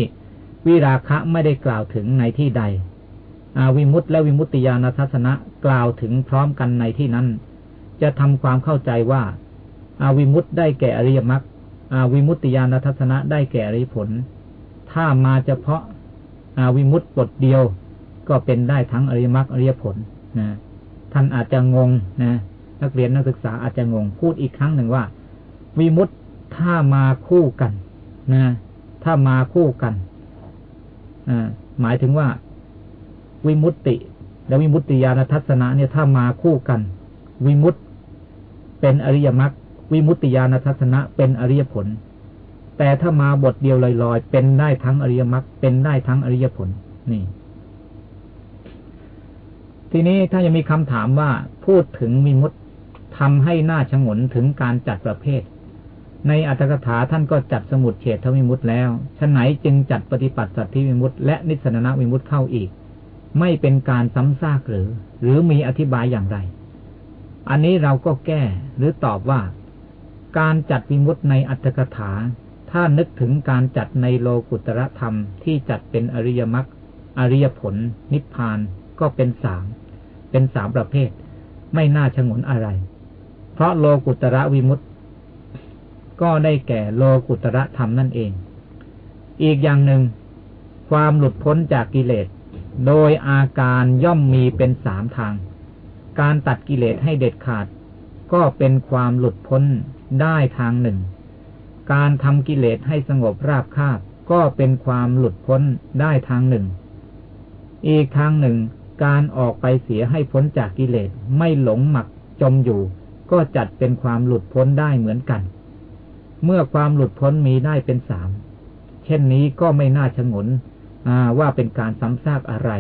วิราคะไม่ได้กล่าวถึงในที่ใดอาวิมุตและวิมุตติญาณทัศนะกล่าวถึงพร้อมกันในที่นั้น จะทำความเข้าใจว่าอาวิมุตได้แก่อริยมรรคอวิมุตติญาณทัศนะได้แก่อริยผล ถ้ามาเฉพาะอาวิมุตบทเดียวก็เป็นได้ทั้งอริยมรรคอริยผลนะท่านอาจจะงงนะ นักเรียนนักศึกษาอาจจะงงพูดอีกครั้งหนึ่งว่า วิมุตถ้ามาคู่กันนะถ้ามาคู่กันหมายถึงว่า วิมุตติ และวิมุตติญาณทัศนะเนี่ยถ้ามาคู่กัน วิมุตเป็นอริยมรรควิมุตติญาณทัศนะเป็นอริยผล แต่ถ้ามาบทเดียวลอยๆ เป็นได้ทั้งอริยมรรคเป็นได้ทั้งอริยผล นี่ ทีนี้ถ้ายังมีคำถามว่าพูดถึงมิมุต ทำให้หน้าชงนถึงการจัดประเภท ในอัตถกถาท่านก็จัดสมุดเฉดทวิมุตแล้วฉะไหนจึงจัดปฏิปัติสัตธิวิมุตและนิสนนวิมุตเข้าอีก ไม่เป็นการซ้ำซากหรือ หรือมีอธิบายอย่างไร อันนี้เราก็แก้หรือตอบว่า การจัดวิมุตในอัตถกถา ถ้านึกถึงการจัดในโลกุตระธรรมที่จัดเป็นอริยมรรคอริยผล นิพพานก็เป็นสามเป็นสามประเภท ไม่น่าชงนอะไร เพราะโลกุตระวิมุตติ ก็ได้แก่โลกุตระธรรมนั่นเอง อีกอย่างหนึ่ง ความหลุดพ้นจากกิเลส โดยอาการย่อมมีเป็นสามทาง การตัดกิเลสให้เด็ดขาด ก็เป็นความหลุดพ้นได้ทางหนึ่ง การทำกิเลสให้สงบราบคาบก็เป็นความหลุดพ้นได้ทางหนึ่ง อีกทางหนึ่ง การออกไปเสียให้พ้นจากกิเลสไม่หลงหมักจมอยู่ ก็จัดเป็นความหลุดพ้นได้เหมือนกัน เมื่อความหลุดพ้นมีได้เป็นสาม เช่นนี้ก็ไม่น่าชงนว่าเป็นการซ้ำซากอะไร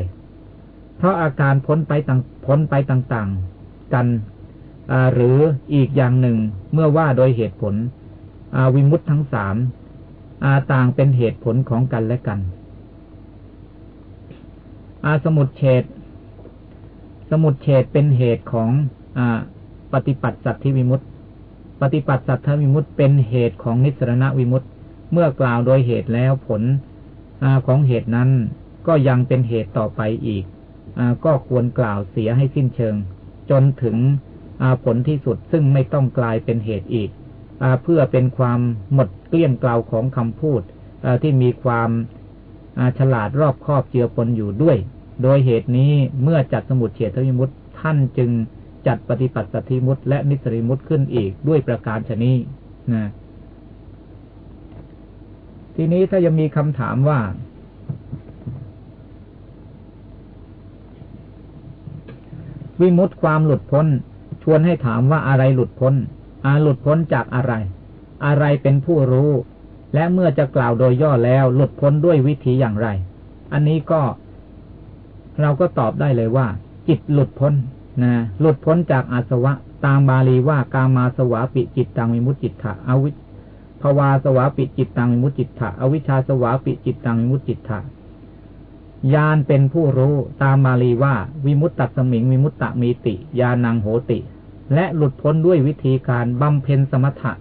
เพราะอาการพ้นไปต่างพ้นไปต่างๆ กันหรืออีกอย่างหนึ่งเมื่อว่าโดยเหตุผลวิมุตทั้งสามาต่างเป็นเหตุผลของกันและกัน อาสมุดเฉดสมุดเฉดเป็นเหตุของอ ปฏิปัติสัตธิวิมุตตปฏิปัติสัตธิวิมุตตเป็นเหตุของนิสรณวิมุตตเมื่อกล่าวโดยเหตุแล้วผลอของเหตุนั้นก็ยังเป็นเหตุต่อไปอีกอก็ควรกล่าวเสียให้สิ้นเชิง จนถึงผลที่สุดซึ่งไม่ต้องกลายเป็นเหตุอีกเพื่อเป็นความหมดเกลี้ยงกล่าของคำพูดที่มีความฉลาดรอบครอบเจือปนอยู่ด้วย โดยเหตุนี้เมื่อจัดสมุดเฉทวิมุตท่านจึง จัดปฏิปัติสัติมุตและนิสริมุตขึ้นอีกด้วยประการชนี้นะทีนี้ถ้ายังมีคำถามว่า วิมุตความหลุดพ้น ชวนให้ถามว่าอะไรหลุดพ้น อาหลุดพ้นจากอะไร อะไรเป็นผู้รู้ และเมื่อจะกล่าวโดยย่อแล้ว หลุดพ้นด้วยวิธีอย่างไร อันนี้ก็ เราก็ตอบได้เลยว่า จิตหลุดพ้น นะหลุดพ้นจากอาสวะ ตามบาลีว่ากามาสวาปิจิตตังวิมุตจิตถะอวิภวาสวาปิจิตตังวิมุตจิตถะอวิชชาสวาปิจิตตังวิมุตจิตถะญาณเป็นผู้รู้ตามบาลีว่าวิมุตตัสมิงวิมุตตมีติญาณังโหติ และหลุดพ้นด้วยวิธีการบำเพ็ญสมถะ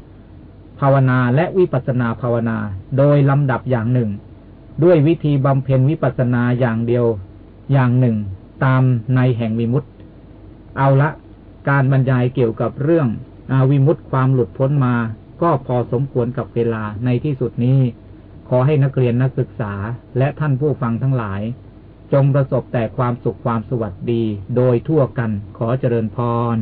ภาวนาและวิปัสนาภาวนา โดยลำดับอย่างหนึ่ง ด้วยวิธีบำเพ็ญวิปัสนาอย่างเดียวอย่างหนึ่ง ตามในแห่งวิมุตต เอาละ การบรรยายเกี่ยวกับเรื่องอวิมุตต์ความหลุดพ้นมา ก็พอสมควรกับเวลาในที่สุดนี้ ขอให้นักเรียนนักศึกษาและท่านผู้ฟังทั้งหลาย จงประสบแต่ความสุขความสวัสดี โดยทั่วกันขอเจริญพร